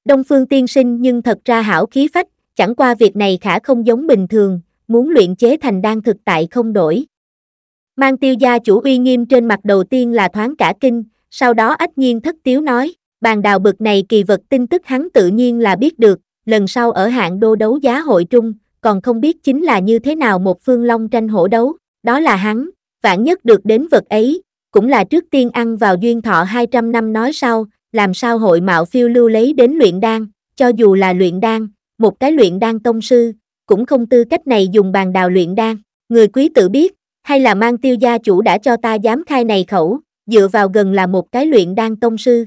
Đông phương tiên sinh nhưng thật ra hảo khí phách, chẳng qua việc này khả không giống bình thường, muốn luyện chế thành đan thực tại không đổi. Mang tiêu gia chủ uy nghiêm trên mặt đầu tiên là thoáng cả kinh, sau đó ách nhiên thất tiếu nói, bàn đào bực này kỳ vật tin tức hắn tự nhiên là biết được, lần sau ở hạng đô đấu giá hội trung, còn không biết chính là như thế nào một phương long tranh hổ đấu, đó là hắn, vạn nhất được đến vật ấy, cũng là trước tiên ăn vào duyên thọ 200 năm nói sau, làm sao hội mạo phiêu lưu lấy đến luyện đan, cho dù là luyện đan, một cái luyện đan tông sư, cũng không tư cách này dùng bàn đào luyện đan, người quý tự biết, hay là mang tiêu gia chủ đã cho ta dám khai này khẩu, dựa vào gần là một cái luyện đan tông sư.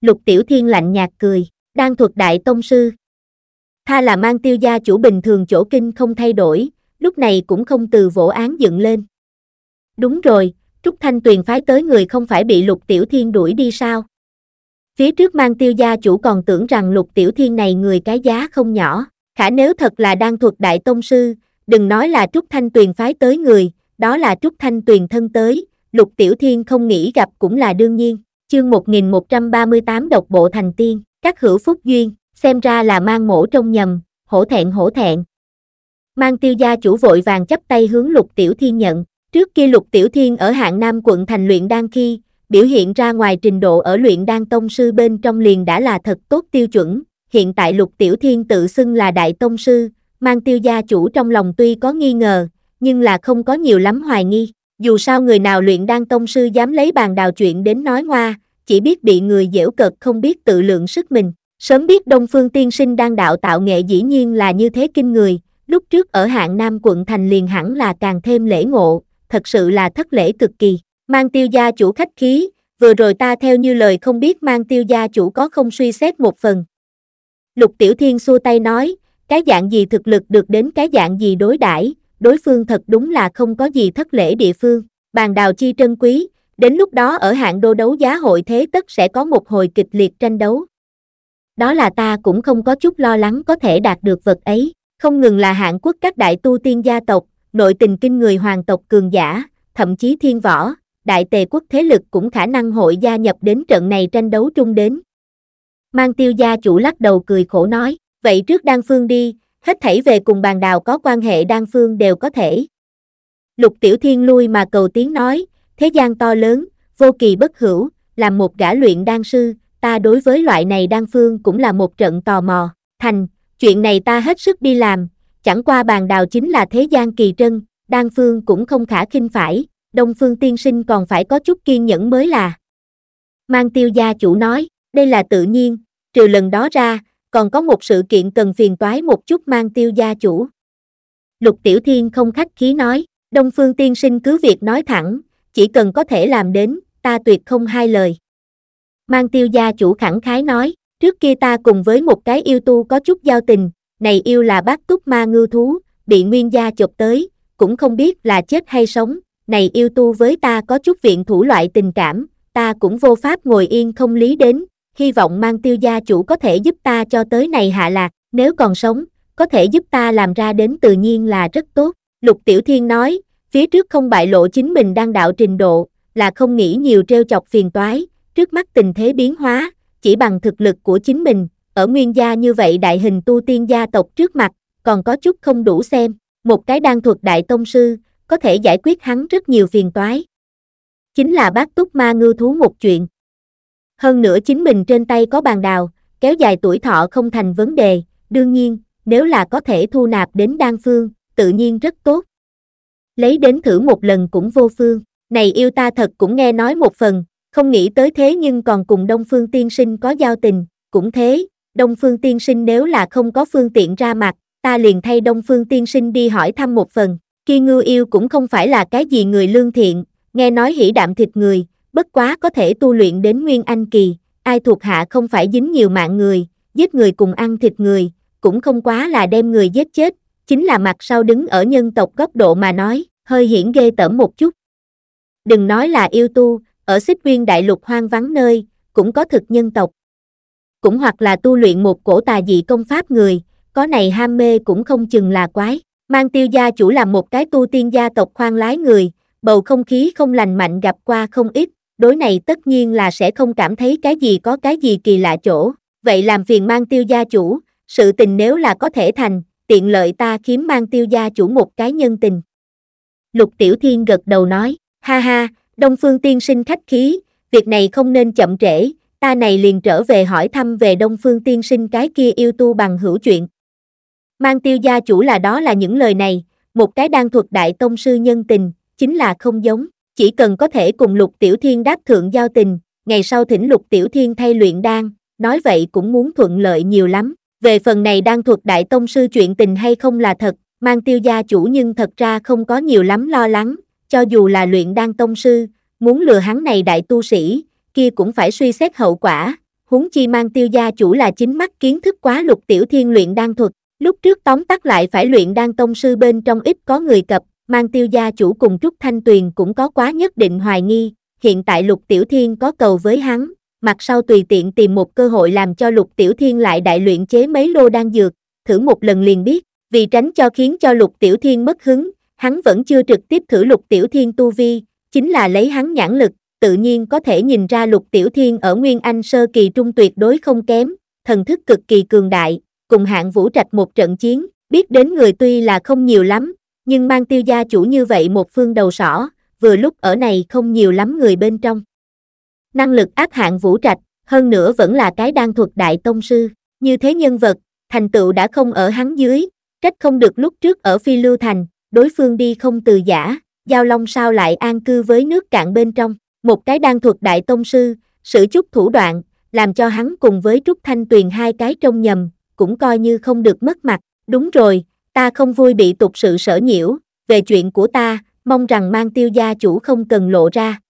Lục Tiểu Thiên lạnh nhạt cười, đan thuật đại tông sư. Tha là mang tiêu gia chủ bình thường chỗ kinh không thay đổi, lúc này cũng không từ vỗ án dựng lên. Đúng rồi, Trúc Thanh Tuyền phái tới người không phải bị Lục Tiểu Thiên đuổi đi sao? Phía trước mang tiêu gia chủ còn tưởng rằng Lục Tiểu Thiên này người cái giá không nhỏ, khả nếu thật là đan thuật đại tông sư, đừng nói là Trúc Thanh Tuyền phái tới người, đó là Trúc Thanh Tuyền thân tới, Lục Tiểu Thiên không nghĩ gặp cũng là đương nhiên. Chương 1138 độc bộ thành tiên, các hữu phúc duyên, xem ra là mang mổ trong nhầm, hổ thẹn hổ thẹn. Mang tiêu gia chủ vội vàng chấp tay hướng Lục Tiểu Thiên nhận, trước kia Lục Tiểu Thiên ở hạng Nam quận thành luyện đan khi, biểu hiện ra ngoài trình độ ở luyện đan tông sư bên trong liền đã là thật tốt tiêu chuẩn, hiện tại Lục Tiểu Thiên tự xưng là đại tông sư, mang tiêu gia chủ trong lòng tuy có nghi ngờ, nhưng là không có nhiều lắm hoài nghi. Dù sao người nào luyện đan tông sư dám lấy bàn đào chuyện đến nói ngoa, chỉ biết bị người dễu cợt không biết tự lượng sức mình. Sớm biết Đông Phương Tiên Sinh đang đạo tạo nghệ dĩ nhiên là như thế kinh người, lúc trước ở hạng Nam quận thành liền hẳn là càng thêm lễ ngộ, thật sự là thất lễ cực kỳ. Mang tiêu gia chủ khách khí, vừa rồi ta theo như lời không biết mang tiêu gia chủ có không suy xét một phần. Lục Tiểu Thiên xua tay nói, cái dạng gì thực lực được đến cái dạng gì đối đãi đối phương thật đúng là không có gì thất lễ địa phương, bàn đào chi trân quý, đến lúc đó ở hạng đô đấu giá hội thế tất sẽ có một hồi kịch liệt tranh đấu. Đó là ta cũng không có chút lo lắng có thể đạt được vật ấy, không ngừng là hạng quốc các đại tu tiên gia tộc, nội tình kinh người hoàng tộc cường giả, thậm chí thiên võ, đại tề quốc thế lực cũng khả năng hội gia nhập đến trận này tranh đấu trung đến. Mang tiêu gia chủ lắc đầu cười khổ nói, vậy trước đan phương đi, hết thảy về cùng bàn đào có quan hệ đan phương đều có thể. Lục Tiểu Thiên lui mà cầu tiếng nói, thế gian to lớn, vô kỳ bất hữu, làm một gã luyện đan sư, ta đối với loại này đan phương cũng là một trận tò mò, thành, chuyện này ta hết sức đi làm, chẳng qua bàn đào chính là thế gian kỳ trân, đan phương cũng không khả khinh phải, đông phương tiên sinh còn phải có chút kiên nhẫn mới là. Mang tiêu gia chủ nói, đây là tự nhiên, trừ lần đó ra, còn có một sự kiện cần phiền toái một chút mang tiêu gia chủ. Lục Tiểu Thiên không khách khí nói, Đông Phương Tiên Sinh cứ việc nói thẳng, chỉ cần có thể làm đến, ta tuyệt không hai lời. Mang tiêu gia chủ khẳng khái nói, trước kia ta cùng với một cái yêu tu có chút giao tình, này yêu là bác túc ma ngư thú, bị nguyên gia chụp tới, cũng không biết là chết hay sống, này yêu tu với ta có chút viện thủ loại tình cảm, ta cũng vô pháp ngồi yên không lý đến, hy vọng mang tiêu gia chủ có thể giúp ta cho tới này hạ lạc, nếu còn sống, có thể giúp ta làm ra đến tự nhiên là rất tốt. Lục Tiểu Thiên nói, phía trước không bại lộ chính mình đang đạo trình độ, là không nghĩ nhiều treo chọc phiền toái, trước mắt tình thế biến hóa, chỉ bằng thực lực của chính mình, ở nguyên gia như vậy đại hình tu tiên gia tộc trước mặt, còn có chút không đủ xem, một cái đang thuật đại tông sư, có thể giải quyết hắn rất nhiều phiền toái. Chính là bác túc ma ngư thú một chuyện. Hơn nữa chính mình trên tay có bàn đào, kéo dài tuổi thọ không thành vấn đề, đương nhiên, nếu là có thể thu nạp đến đan phương, tự nhiên rất tốt. Lấy đến thử một lần cũng vô phương, này yêu ta thật cũng nghe nói một phần, không nghĩ tới thế nhưng còn cùng Đông Phương Tiên Sinh có giao tình, cũng thế, Đông Phương Tiên Sinh nếu là không có phương tiện ra mặt, ta liền thay Đông Phương Tiên Sinh đi hỏi thăm một phần, Ki ngư yêu cũng không phải là cái gì người lương thiện, nghe nói hỉ đạm thịt người, bất quá có thể tu luyện đến Nguyên Anh Kỳ, ai thuộc hạ không phải dính nhiều mạng người, giết người cùng ăn thịt người, cũng không quá là đem người giết chết, chính là mặt sau đứng ở nhân tộc góc độ mà nói, hơi hiển ghê tởm một chút. Đừng nói là yêu tu, ở xích viên đại lục hoang vắng nơi, cũng có thực nhân tộc. Cũng hoặc là tu luyện một cổ tà dị công pháp người, có này ham mê cũng không chừng là quái. Mang tiêu gia chủ là một cái tu tiên gia tộc khoan lái người, bầu không khí không lành mạnh gặp qua không ít, đối này tất nhiên là sẽ không cảm thấy cái gì có cái gì kỳ lạ chỗ. Vậy làm phiền mang tiêu gia chủ, sự tình nếu là có thể thành, tiện lợi ta kiếm mang tiêu gia chủ một cái nhân tình. Lục Tiểu Thiên gật đầu nói, ha ha, Đông Phương Tiên sinh khách khí, việc này không nên chậm trễ, ta này liền trở về hỏi thăm về Đông Phương Tiên sinh cái kia yêu tu bằng hữu chuyện. Mang tiêu gia chủ là đó là những lời này, một cái đang thuật đại tông sư nhân tình, chính là không giống, chỉ cần có thể cùng Lục Tiểu Thiên đáp thượng giao tình, ngày sau thỉnh Lục Tiểu Thiên thay luyện đan, nói vậy cũng muốn thuận lợi nhiều lắm. Về phần này đang thuật đại tông sư chuyện tình hay không là thật, mang tiêu gia chủ nhưng thật ra không có nhiều lắm lo lắng, cho dù là luyện đan tông sư, muốn lừa hắn này đại tu sĩ, kia cũng phải suy xét hậu quả, huống chi mang tiêu gia chủ là chính mắt kiến thức quá lục tiểu thiên luyện đan thuật, lúc trước tóm tắt lại phải luyện đan tông sư bên trong ít có người cập, mang tiêu gia chủ cùng Trúc Thanh Tuyền cũng có quá nhất định hoài nghi, hiện tại lục tiểu thiên có cầu với hắn, mặt sau tùy tiện tìm một cơ hội làm cho lục tiểu thiên lại đại luyện chế mấy lô đan dược, thử một lần liền biết, vì tránh cho khiến cho lục tiểu thiên mất hứng, hắn vẫn chưa trực tiếp thử lục tiểu thiên tu vi, chính là lấy hắn nhãn lực, tự nhiên có thể nhìn ra lục tiểu thiên ở Nguyên Anh sơ kỳ trung tuyệt đối không kém, thần thức cực kỳ cường đại, cùng hạng vũ trạch một trận chiến, biết đến người tuy là không nhiều lắm, nhưng mang tiêu gia chủ như vậy một phương đầu sỏ, vừa lúc ở này không nhiều lắm người bên trong. Năng lực áp hạng vũ trạch, hơn nữa vẫn là cái đan thuật đại tông sư, như thế nhân vật, thành tựu đã không ở hắn dưới, trách không được lúc trước ở Phi Lưu Thành, đối phương đi không từ giả, Giao Long sao lại an cư với nước cạn bên trong, một cái đan thuật đại tông sư, sử chút thủ đoạn, làm cho hắn cùng với Trúc Thanh Tuyền hai cái trông nhầm, cũng coi như không được mất mặt, đúng rồi, ta không vui bị tục sự sở nhiễu, về chuyện của ta, mong rằng mang tiêu gia chủ không cần lộ ra.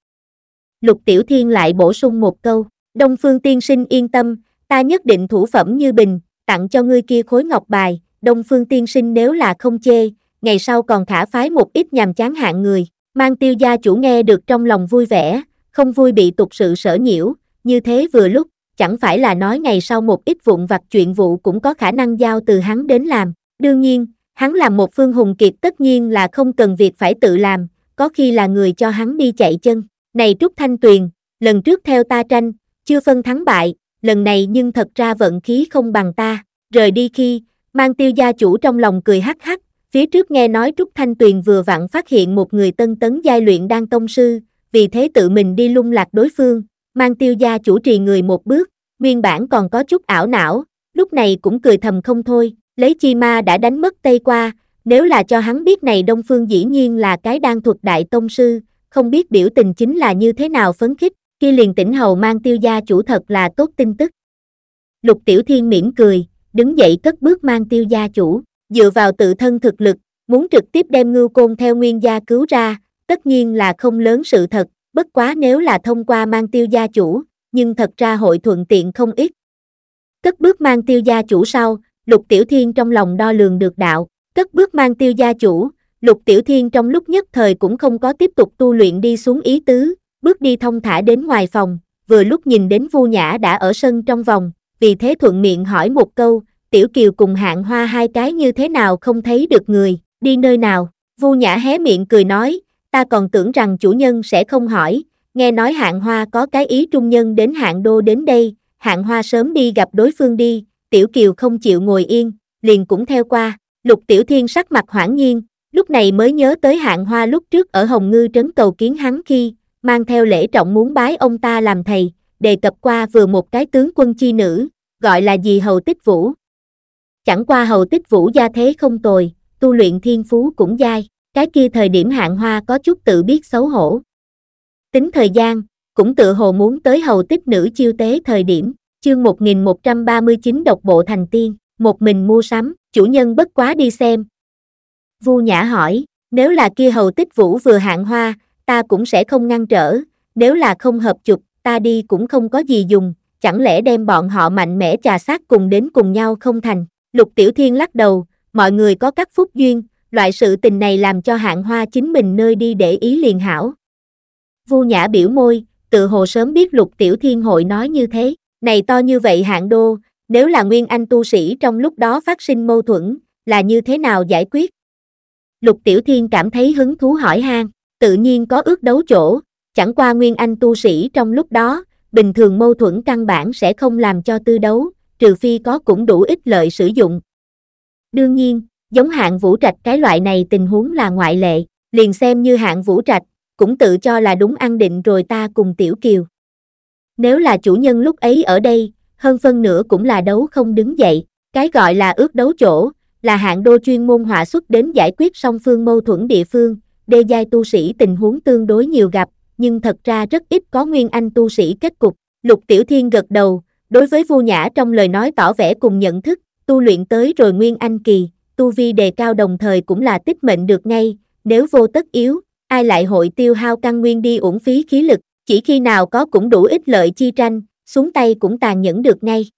Lục Tiểu Thiên lại bổ sung một câu, Đông Phương Tiên Sinh yên tâm, ta nhất định thủ phẩm như bình, tặng cho ngươi kia khối ngọc bài, Đông Phương Tiên Sinh nếu là không chê, ngày sau còn thả phái một ít nhằm chán hạng người, mang tiêu gia chủ nghe được trong lòng vui vẻ, không vui bị tục sự sở nhiễu, như thế vừa lúc, chẳng phải là nói ngày sau một ít vụn vặt chuyện vụ cũng có khả năng giao từ hắn đến làm, đương nhiên, hắn làm một phương hùng kiệt tất nhiên là không cần việc phải tự làm, có khi là người cho hắn đi chạy chân, này Trúc Thanh Tuyền, lần trước theo ta tranh, chưa phân thắng bại, lần này nhưng thật ra vận khí không bằng ta, rời đi khi, mang tiêu gia chủ trong lòng cười hắc hắc, phía trước nghe nói Trúc Thanh Tuyền vừa vặn phát hiện một người tân tấn giai luyện đang tông sư, vì thế tự mình đi lung lạc đối phương, mang tiêu gia chủ trì người một bước, nguyên bản còn có chút ảo não, lúc này cũng cười thầm không thôi, lấy chi ma đã đánh mất tây qua, nếu là cho hắn biết này Đông Phương dĩ nhiên là cái đang thuật đại tông sư, không biết biểu tình chính là như thế nào phấn khích, kia liền tỉnh hầu mang tiêu gia chủ thật là tốt tin tức. Lục Tiểu Thiên mỉm cười, đứng dậy cất bước mang tiêu gia chủ, dựa vào tự thân thực lực, muốn trực tiếp đem ngưu côn theo nguyên gia cứu ra, tất nhiên là không lớn sự thật, bất quá nếu là thông qua mang tiêu gia chủ, nhưng thật ra hội thuận tiện không ít. Cất bước mang tiêu gia chủ sau, Lục Tiểu Thiên trong lòng đo lường được đạo, cất bước mang tiêu gia chủ, Lục Tiểu Thiên trong lúc nhất thời cũng không có tiếp tục tu luyện đi xuống ý tứ, bước đi thông thả đến ngoài phòng, vừa lúc nhìn đến Vu Nhã đã ở sân trong vòng, vì thế thuận miệng hỏi một câu, Tiểu Kiều cùng hạng hoa hai cái như thế nào không thấy được người, đi nơi nào, Vu Nhã hé miệng cười nói, ta còn tưởng rằng chủ nhân sẽ không hỏi, nghe nói hạng hoa có cái ý trung nhân đến hạng đô đến đây, hạng hoa sớm đi gặp đối phương đi, tiểu kiều không chịu ngồi yên, liền cũng theo qua, lục tiểu thiên sắc mặt hoảng nhiên, lúc này mới nhớ tới hạng hoa lúc trước ở Hồng Ngư trấn cầu kiến hắn khi, mang theo lễ trọng muốn bái ông ta làm thầy, đề cập qua vừa một cái tướng quân chi nữ, gọi là gì hầu tích vũ. Chẳng qua hầu tích vũ gia thế không tồi, tu luyện thiên phú cũng dai, cái kia thời điểm hạng hoa có chút tự biết xấu hổ. Tính thời gian, cũng tự hồ muốn tới hầu tích nữ chiêu tế thời điểm, chương 1139 độc bộ thành tiên, một mình mua sắm, chủ nhân bất quá đi xem. Vu Nhã hỏi, nếu là kia hầu tích vũ vừa hạng hoa, ta cũng sẽ không ngăn trở, nếu là không hợp chụp, ta đi cũng không có gì dùng, chẳng lẽ đem bọn họ mạnh mẽ trà sát cùng đến cùng nhau không thành. Lục Tiểu Thiên lắc đầu, mọi người có các phúc duyên, loại sự tình này làm cho hạng hoa chính mình nơi đi để ý liền hảo. Vu Nhã biểu môi, tự hồ sớm biết Lục Tiểu Thiên hội nói như thế, này to như vậy hạng đô, nếu là nguyên anh tu sĩ trong lúc đó phát sinh mâu thuẫn, là như thế nào giải quyết? Lục Tiểu Thiên cảm thấy hứng thú hỏi han, tự nhiên có ước đấu chỗ, chẳng qua nguyên anh tu sĩ trong lúc đó, bình thường mâu thuẫn căn bản sẽ không làm cho tư đấu, trừ phi có cũng đủ ích lợi sử dụng. Đương nhiên, giống hạng vũ trạch cái loại này tình huống là ngoại lệ, liền xem như hạng vũ trạch, cũng tự cho là đúng ăn định rồi ta cùng tiểu kiều. Nếu là chủ nhân lúc ấy ở đây, hơn phân nửa cũng là đấu không đứng dậy, cái gọi là ước đấu chỗ, là hạng đô chuyên môn họa xuất đến giải quyết song phương mâu thuẫn địa phương, đê giai tu sĩ tình huống tương đối nhiều gặp, nhưng thật ra rất ít có nguyên anh tu sĩ kết cục. Lục Tiểu Thiên gật đầu, đối với vô Nhã trong lời nói tỏ vẻ cùng nhận thức, tu luyện tới rồi nguyên anh kỳ, tu vi đề cao đồng thời cũng là tích mệnh được ngay, nếu vô tất yếu, ai lại hội tiêu hao căn nguyên đi uổng phí khí lực, chỉ khi nào có cũng đủ ích lợi chi tranh, xuống tay cũng tàn nhẫn được ngay.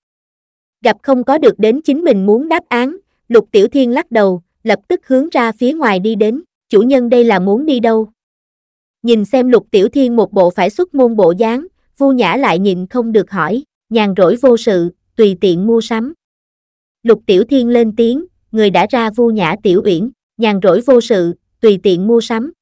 Gặp không có được đến chính mình muốn đáp án, Lục Tiểu Thiên lắc đầu, lập tức hướng ra phía ngoài đi đến, chủ nhân đây là muốn đi đâu? Nhìn xem Lục Tiểu Thiên một bộ phải xuất môn bộ dáng, Vu Nhã lại nhìn không được hỏi, nhàn rỗi vô sự, tùy tiện mua sắm. Lục Tiểu Thiên lên tiếng, người đã ra Vu Nhã Tiểu Uyển, nhàn rỗi vô sự, tùy tiện mua sắm.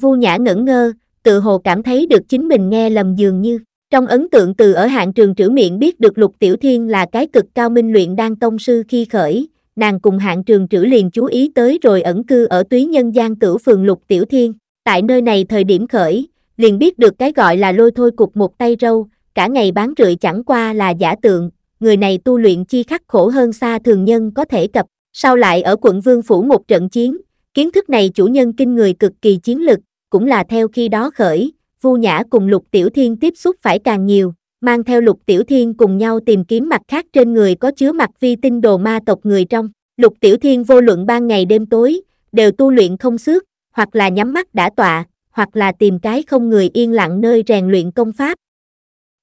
Vu Nhã ngẩn ngơ, tự hồ cảm thấy được chính mình nghe lầm dường như, trong ấn tượng từ ở hạng trường trữ miệng biết được Lục Tiểu Thiên là cái cực cao minh luyện đan tông sư khi khởi, nàng cùng hạng trường trữ liền chú ý tới rồi ẩn cư ở túy nhân gian tử phường Lục Tiểu Thiên, tại nơi này thời điểm khởi, liền biết được cái gọi là lôi thôi cục một tay râu, cả ngày bán rưỡi chẳng qua là giả tượng, người này tu luyện chi khắc khổ hơn xa thường nhân có thể cập, sau lại ở quận Vương Phủ một trận chiến, kiến thức này chủ nhân kinh người cực kỳ chiến lực, cũng là theo khi đó khởi, Vu Nhã cùng Lục Tiểu Thiên tiếp xúc phải càng nhiều, mang theo Lục Tiểu Thiên cùng nhau tìm kiếm mặt khác trên người có chứa mặt vi tinh đồ ma tộc người trong. Lục Tiểu Thiên vô luận ban ngày đêm tối, đều tu luyện không xước, hoặc là nhắm mắt đã tọa, hoặc là tìm cái không người yên lặng nơi rèn luyện công pháp.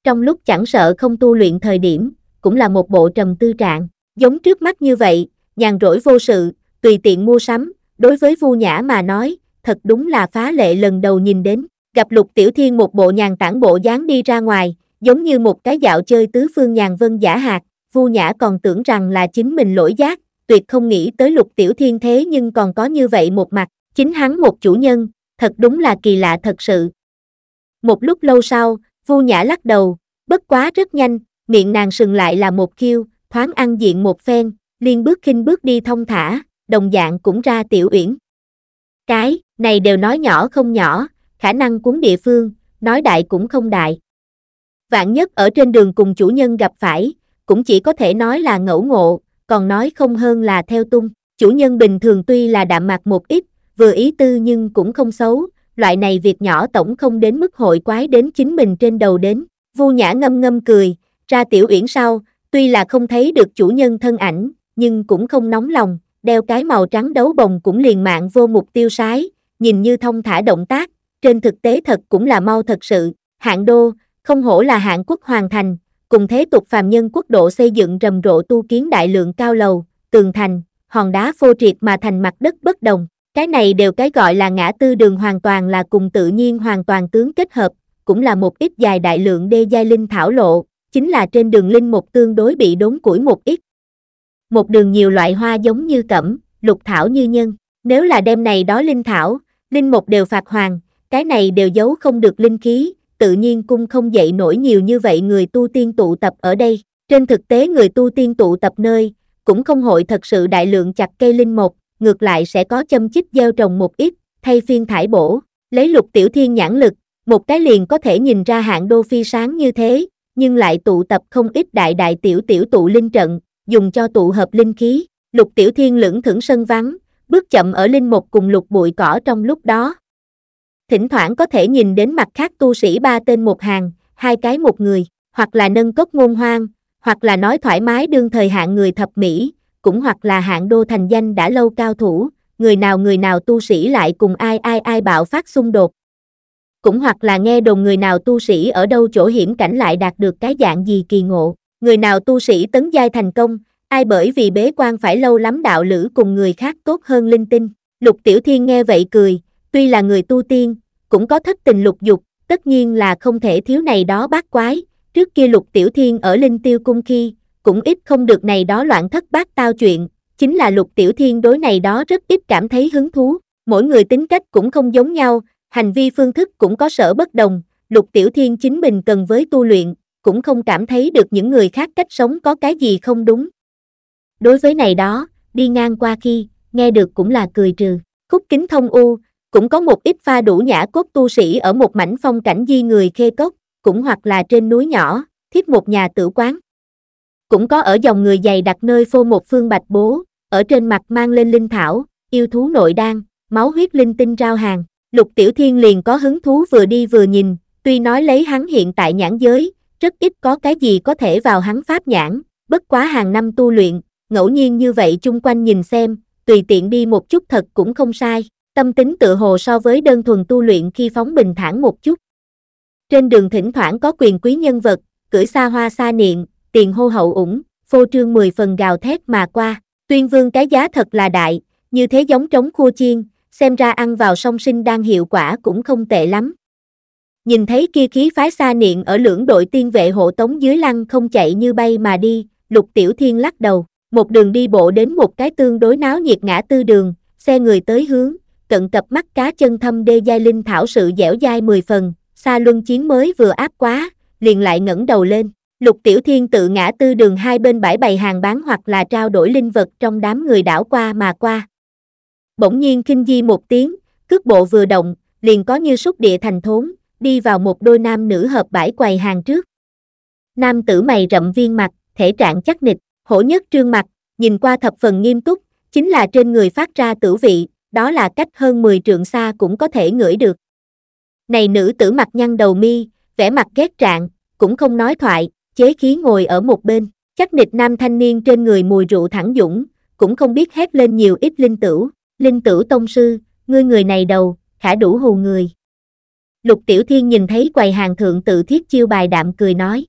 Trong lúc chẳng sợ không tu luyện thời điểm, cũng là một bộ trầm tư trạng, giống trước mắt như vậy, nhàn rỗi vô sự, tùy tiện mua sắm, đối với Vu Nhã mà nói, thật đúng là phá lệ lần đầu nhìn đến, gặp Lục Tiểu Thiên một bộ nhàn tản bộ dáng đi ra ngoài, giống như một cái dạo chơi tứ phương nhàn vân giả hạt, Vu Nhã còn tưởng rằng là chính mình lỗi giác, tuyệt không nghĩ tới Lục Tiểu Thiên thế nhưng còn có như vậy một mặt, chính hắn một chủ nhân, thật đúng là kỳ lạ thật sự. Một lúc lâu sau, Vu Nhã lắc đầu, bất quá rất nhanh, miệng nàng sừng lại là một khiêu, thoáng ăn diện một phen, liên bước khinh bước đi thông thả, đồng dạng cũng ra tiểu uyển. Cái, này đều nói nhỏ không nhỏ, khả năng cuốn địa phương, nói đại cũng không đại. Vạn nhất ở trên đường cùng chủ nhân gặp phải, cũng chỉ có thể nói là ngẫu ngộ, còn nói không hơn là theo tung. Chủ nhân bình thường tuy là đạm mạc một ít, vừa ý tư nhưng cũng không xấu, loại này việc nhỏ tổng không đến mức hội quái đến chính mình trên đầu đến. Vu Nhã ngâm ngâm cười, ra tiểu uyển sau, tuy là không thấy được chủ nhân thân ảnh, nhưng cũng không nóng lòng, đeo cái màu trắng đấu bồng cũng liền mạng vô mục tiêu sái, nhìn như thông thả động tác, trên thực tế thật cũng là mau thật sự, hạng đô, không hổ là hạng quốc hoàn thành, cùng thế tục phàm nhân quốc độ xây dựng rầm rộ tu kiến đại lượng cao lầu, tường thành, hòn đá phô triệt mà thành mặt đất bất đồng, cái này đều cái gọi là ngã tư đường hoàn toàn là cùng tự nhiên hoàn toàn tướng kết hợp, cũng là một ít dài đại lượng đê giai linh thảo lộ, chính là trên đường linh một tương đối bị đốn củi một ít. Một đường nhiều loại hoa giống như cẩm, lục thảo như nhân, Nếu là đêm này đó linh thảo, linh một đều phạt hoàng, cái này đều giấu không được linh khí, tự nhiên cung không dậy nổi nhiều như vậy người tu tiên tụ tập ở đây. Trên thực tế người tu tiên tụ tập nơi, cũng không hội thật sự đại lượng chặt cây linh một, ngược lại sẽ có châm chích gieo trồng một ít, thay phiên thải bổ, lấy lục tiểu thiên nhãn lực, một cái liền có thể nhìn ra hạng đô phi sáng như thế, nhưng lại tụ tập không ít đại đại tiểu tiểu tụ linh trận, dùng cho tụ hợp linh khí, lục tiểu thiên lưỡng thưởng sân vắng, bước chậm ở linh một cùng lục bụi cỏ trong lúc đó. Thỉnh thoảng có thể nhìn đến mặt khác tu sĩ ba tên một hàng, hai cái một người, hoặc là nâng cốc ngôn hoang, hoặc là nói thoải mái đương thời hạng người thập mỹ, cũng hoặc là hạng đô thành danh đã lâu cao thủ, người nào người nào tu sĩ lại cùng ai ai ai bạo phát xung đột. Cũng hoặc là nghe đồn người nào tu sĩ ở đâu chỗ hiểm cảnh lại đạt được cái dạng gì kỳ ngộ, người nào tu sĩ tấn giai thành công, ai bởi vì bế quan phải lâu lắm đạo lữ cùng người khác tốt hơn linh tinh. Lục Tiểu Thiên nghe vậy cười, tuy là người tu tiên, cũng có thất tình lục dục, tất nhiên là không thể thiếu này đó bát quái, trước kia Lục Tiểu Thiên ở Linh Tiêu Cung khi, cũng ít không được này đó loạn thất bát tao chuyện, chính là Lục Tiểu Thiên đối này đó rất ít cảm thấy hứng thú, mỗi người tính cách cũng không giống nhau, hành vi phương thức cũng có sở bất đồng, Lục Tiểu Thiên chính mình cần với tu luyện, cũng không cảm thấy được những người khác cách sống có cái gì không đúng. Đối với này đó, đi ngang qua khi, nghe được cũng là cười trừ, khúc kính thông u, cũng có một ít pha đủ nhã cốt tu sĩ ở một mảnh phong cảnh di người khê cốc, cũng hoặc là trên núi nhỏ, thiết một nhà tử quán. Cũng có ở dòng người dày đặt nơi phô một phương bạch bố, ở trên mặt mang lên linh thảo, yêu thú nội đan, máu huyết linh tinh rao hàng. Lục Tiểu Thiên liền có hứng thú vừa đi vừa nhìn, tuy nói lấy hắn hiện tại nhãn giới, rất ít có cái gì có thể vào hắn pháp nhãn, bất quá hàng năm tu luyện, ngẫu nhiên như vậy chung quanh nhìn xem, tùy tiện đi một chút thật cũng không sai, tâm tính tự hồ so với đơn thuần tu luyện khi phóng bình thản một chút. Trên đường thỉnh thoảng có quyền quý nhân vật, cưỡi xa hoa xa niệm, tiền hô hậu ủng, phô trương mười phần gào thét mà qua, tuyên vương cái giá thật là đại, như thế giống trống khua chiên, xem ra ăn vào song sinh đang hiệu quả cũng không tệ lắm. Nhìn thấy kia khí phái xa niệm ở lưỡng đội tiên vệ hộ tống dưới lăng không chạy như bay mà đi, lục tiểu thiên lắc đầu, một đường đi bộ đến một cái tương đối náo nhiệt ngã tư đường, xe người tới hướng, cận cập mắt cá chân thâm đê giai linh thảo sự dẻo dai mười phần, xa luân chiến mới vừa áp quá, liền lại ngẩng đầu lên. Lục Tiểu Thiên tự ngã tư đường hai bên bãi bày hàng bán hoặc là trao đổi linh vật trong đám người đảo qua mà qua. Bỗng nhiên kinh di một tiếng, cước bộ vừa động, liền có như xúc địa thành thốn, đi vào một đôi nam nữ hợp bãi quầy hàng trước. Nam tử mày rậm viên mặt, thể trạng chắc nịch, hổ nhất trương mặt, nhìn qua thập phần nghiêm túc, chính là trên người phát ra tử vị, đó là cách hơn 10 trượng xa cũng có thể ngửi được. Này nữ tử mặt nhăn đầu mi, vẻ mặt ghét trạng, cũng không nói thoại, chế khí ngồi ở một bên, chắc nịch nam thanh niên trên người mùi rượu thẳng dũng, cũng không biết hét lên nhiều ít linh tử, linh tử tông sư, ngươi người này đầu, khả đủ hù người. Lục Tiểu Thiên nhìn thấy quầy hàng thượng tự thiết chiêu bài đạm cười nói,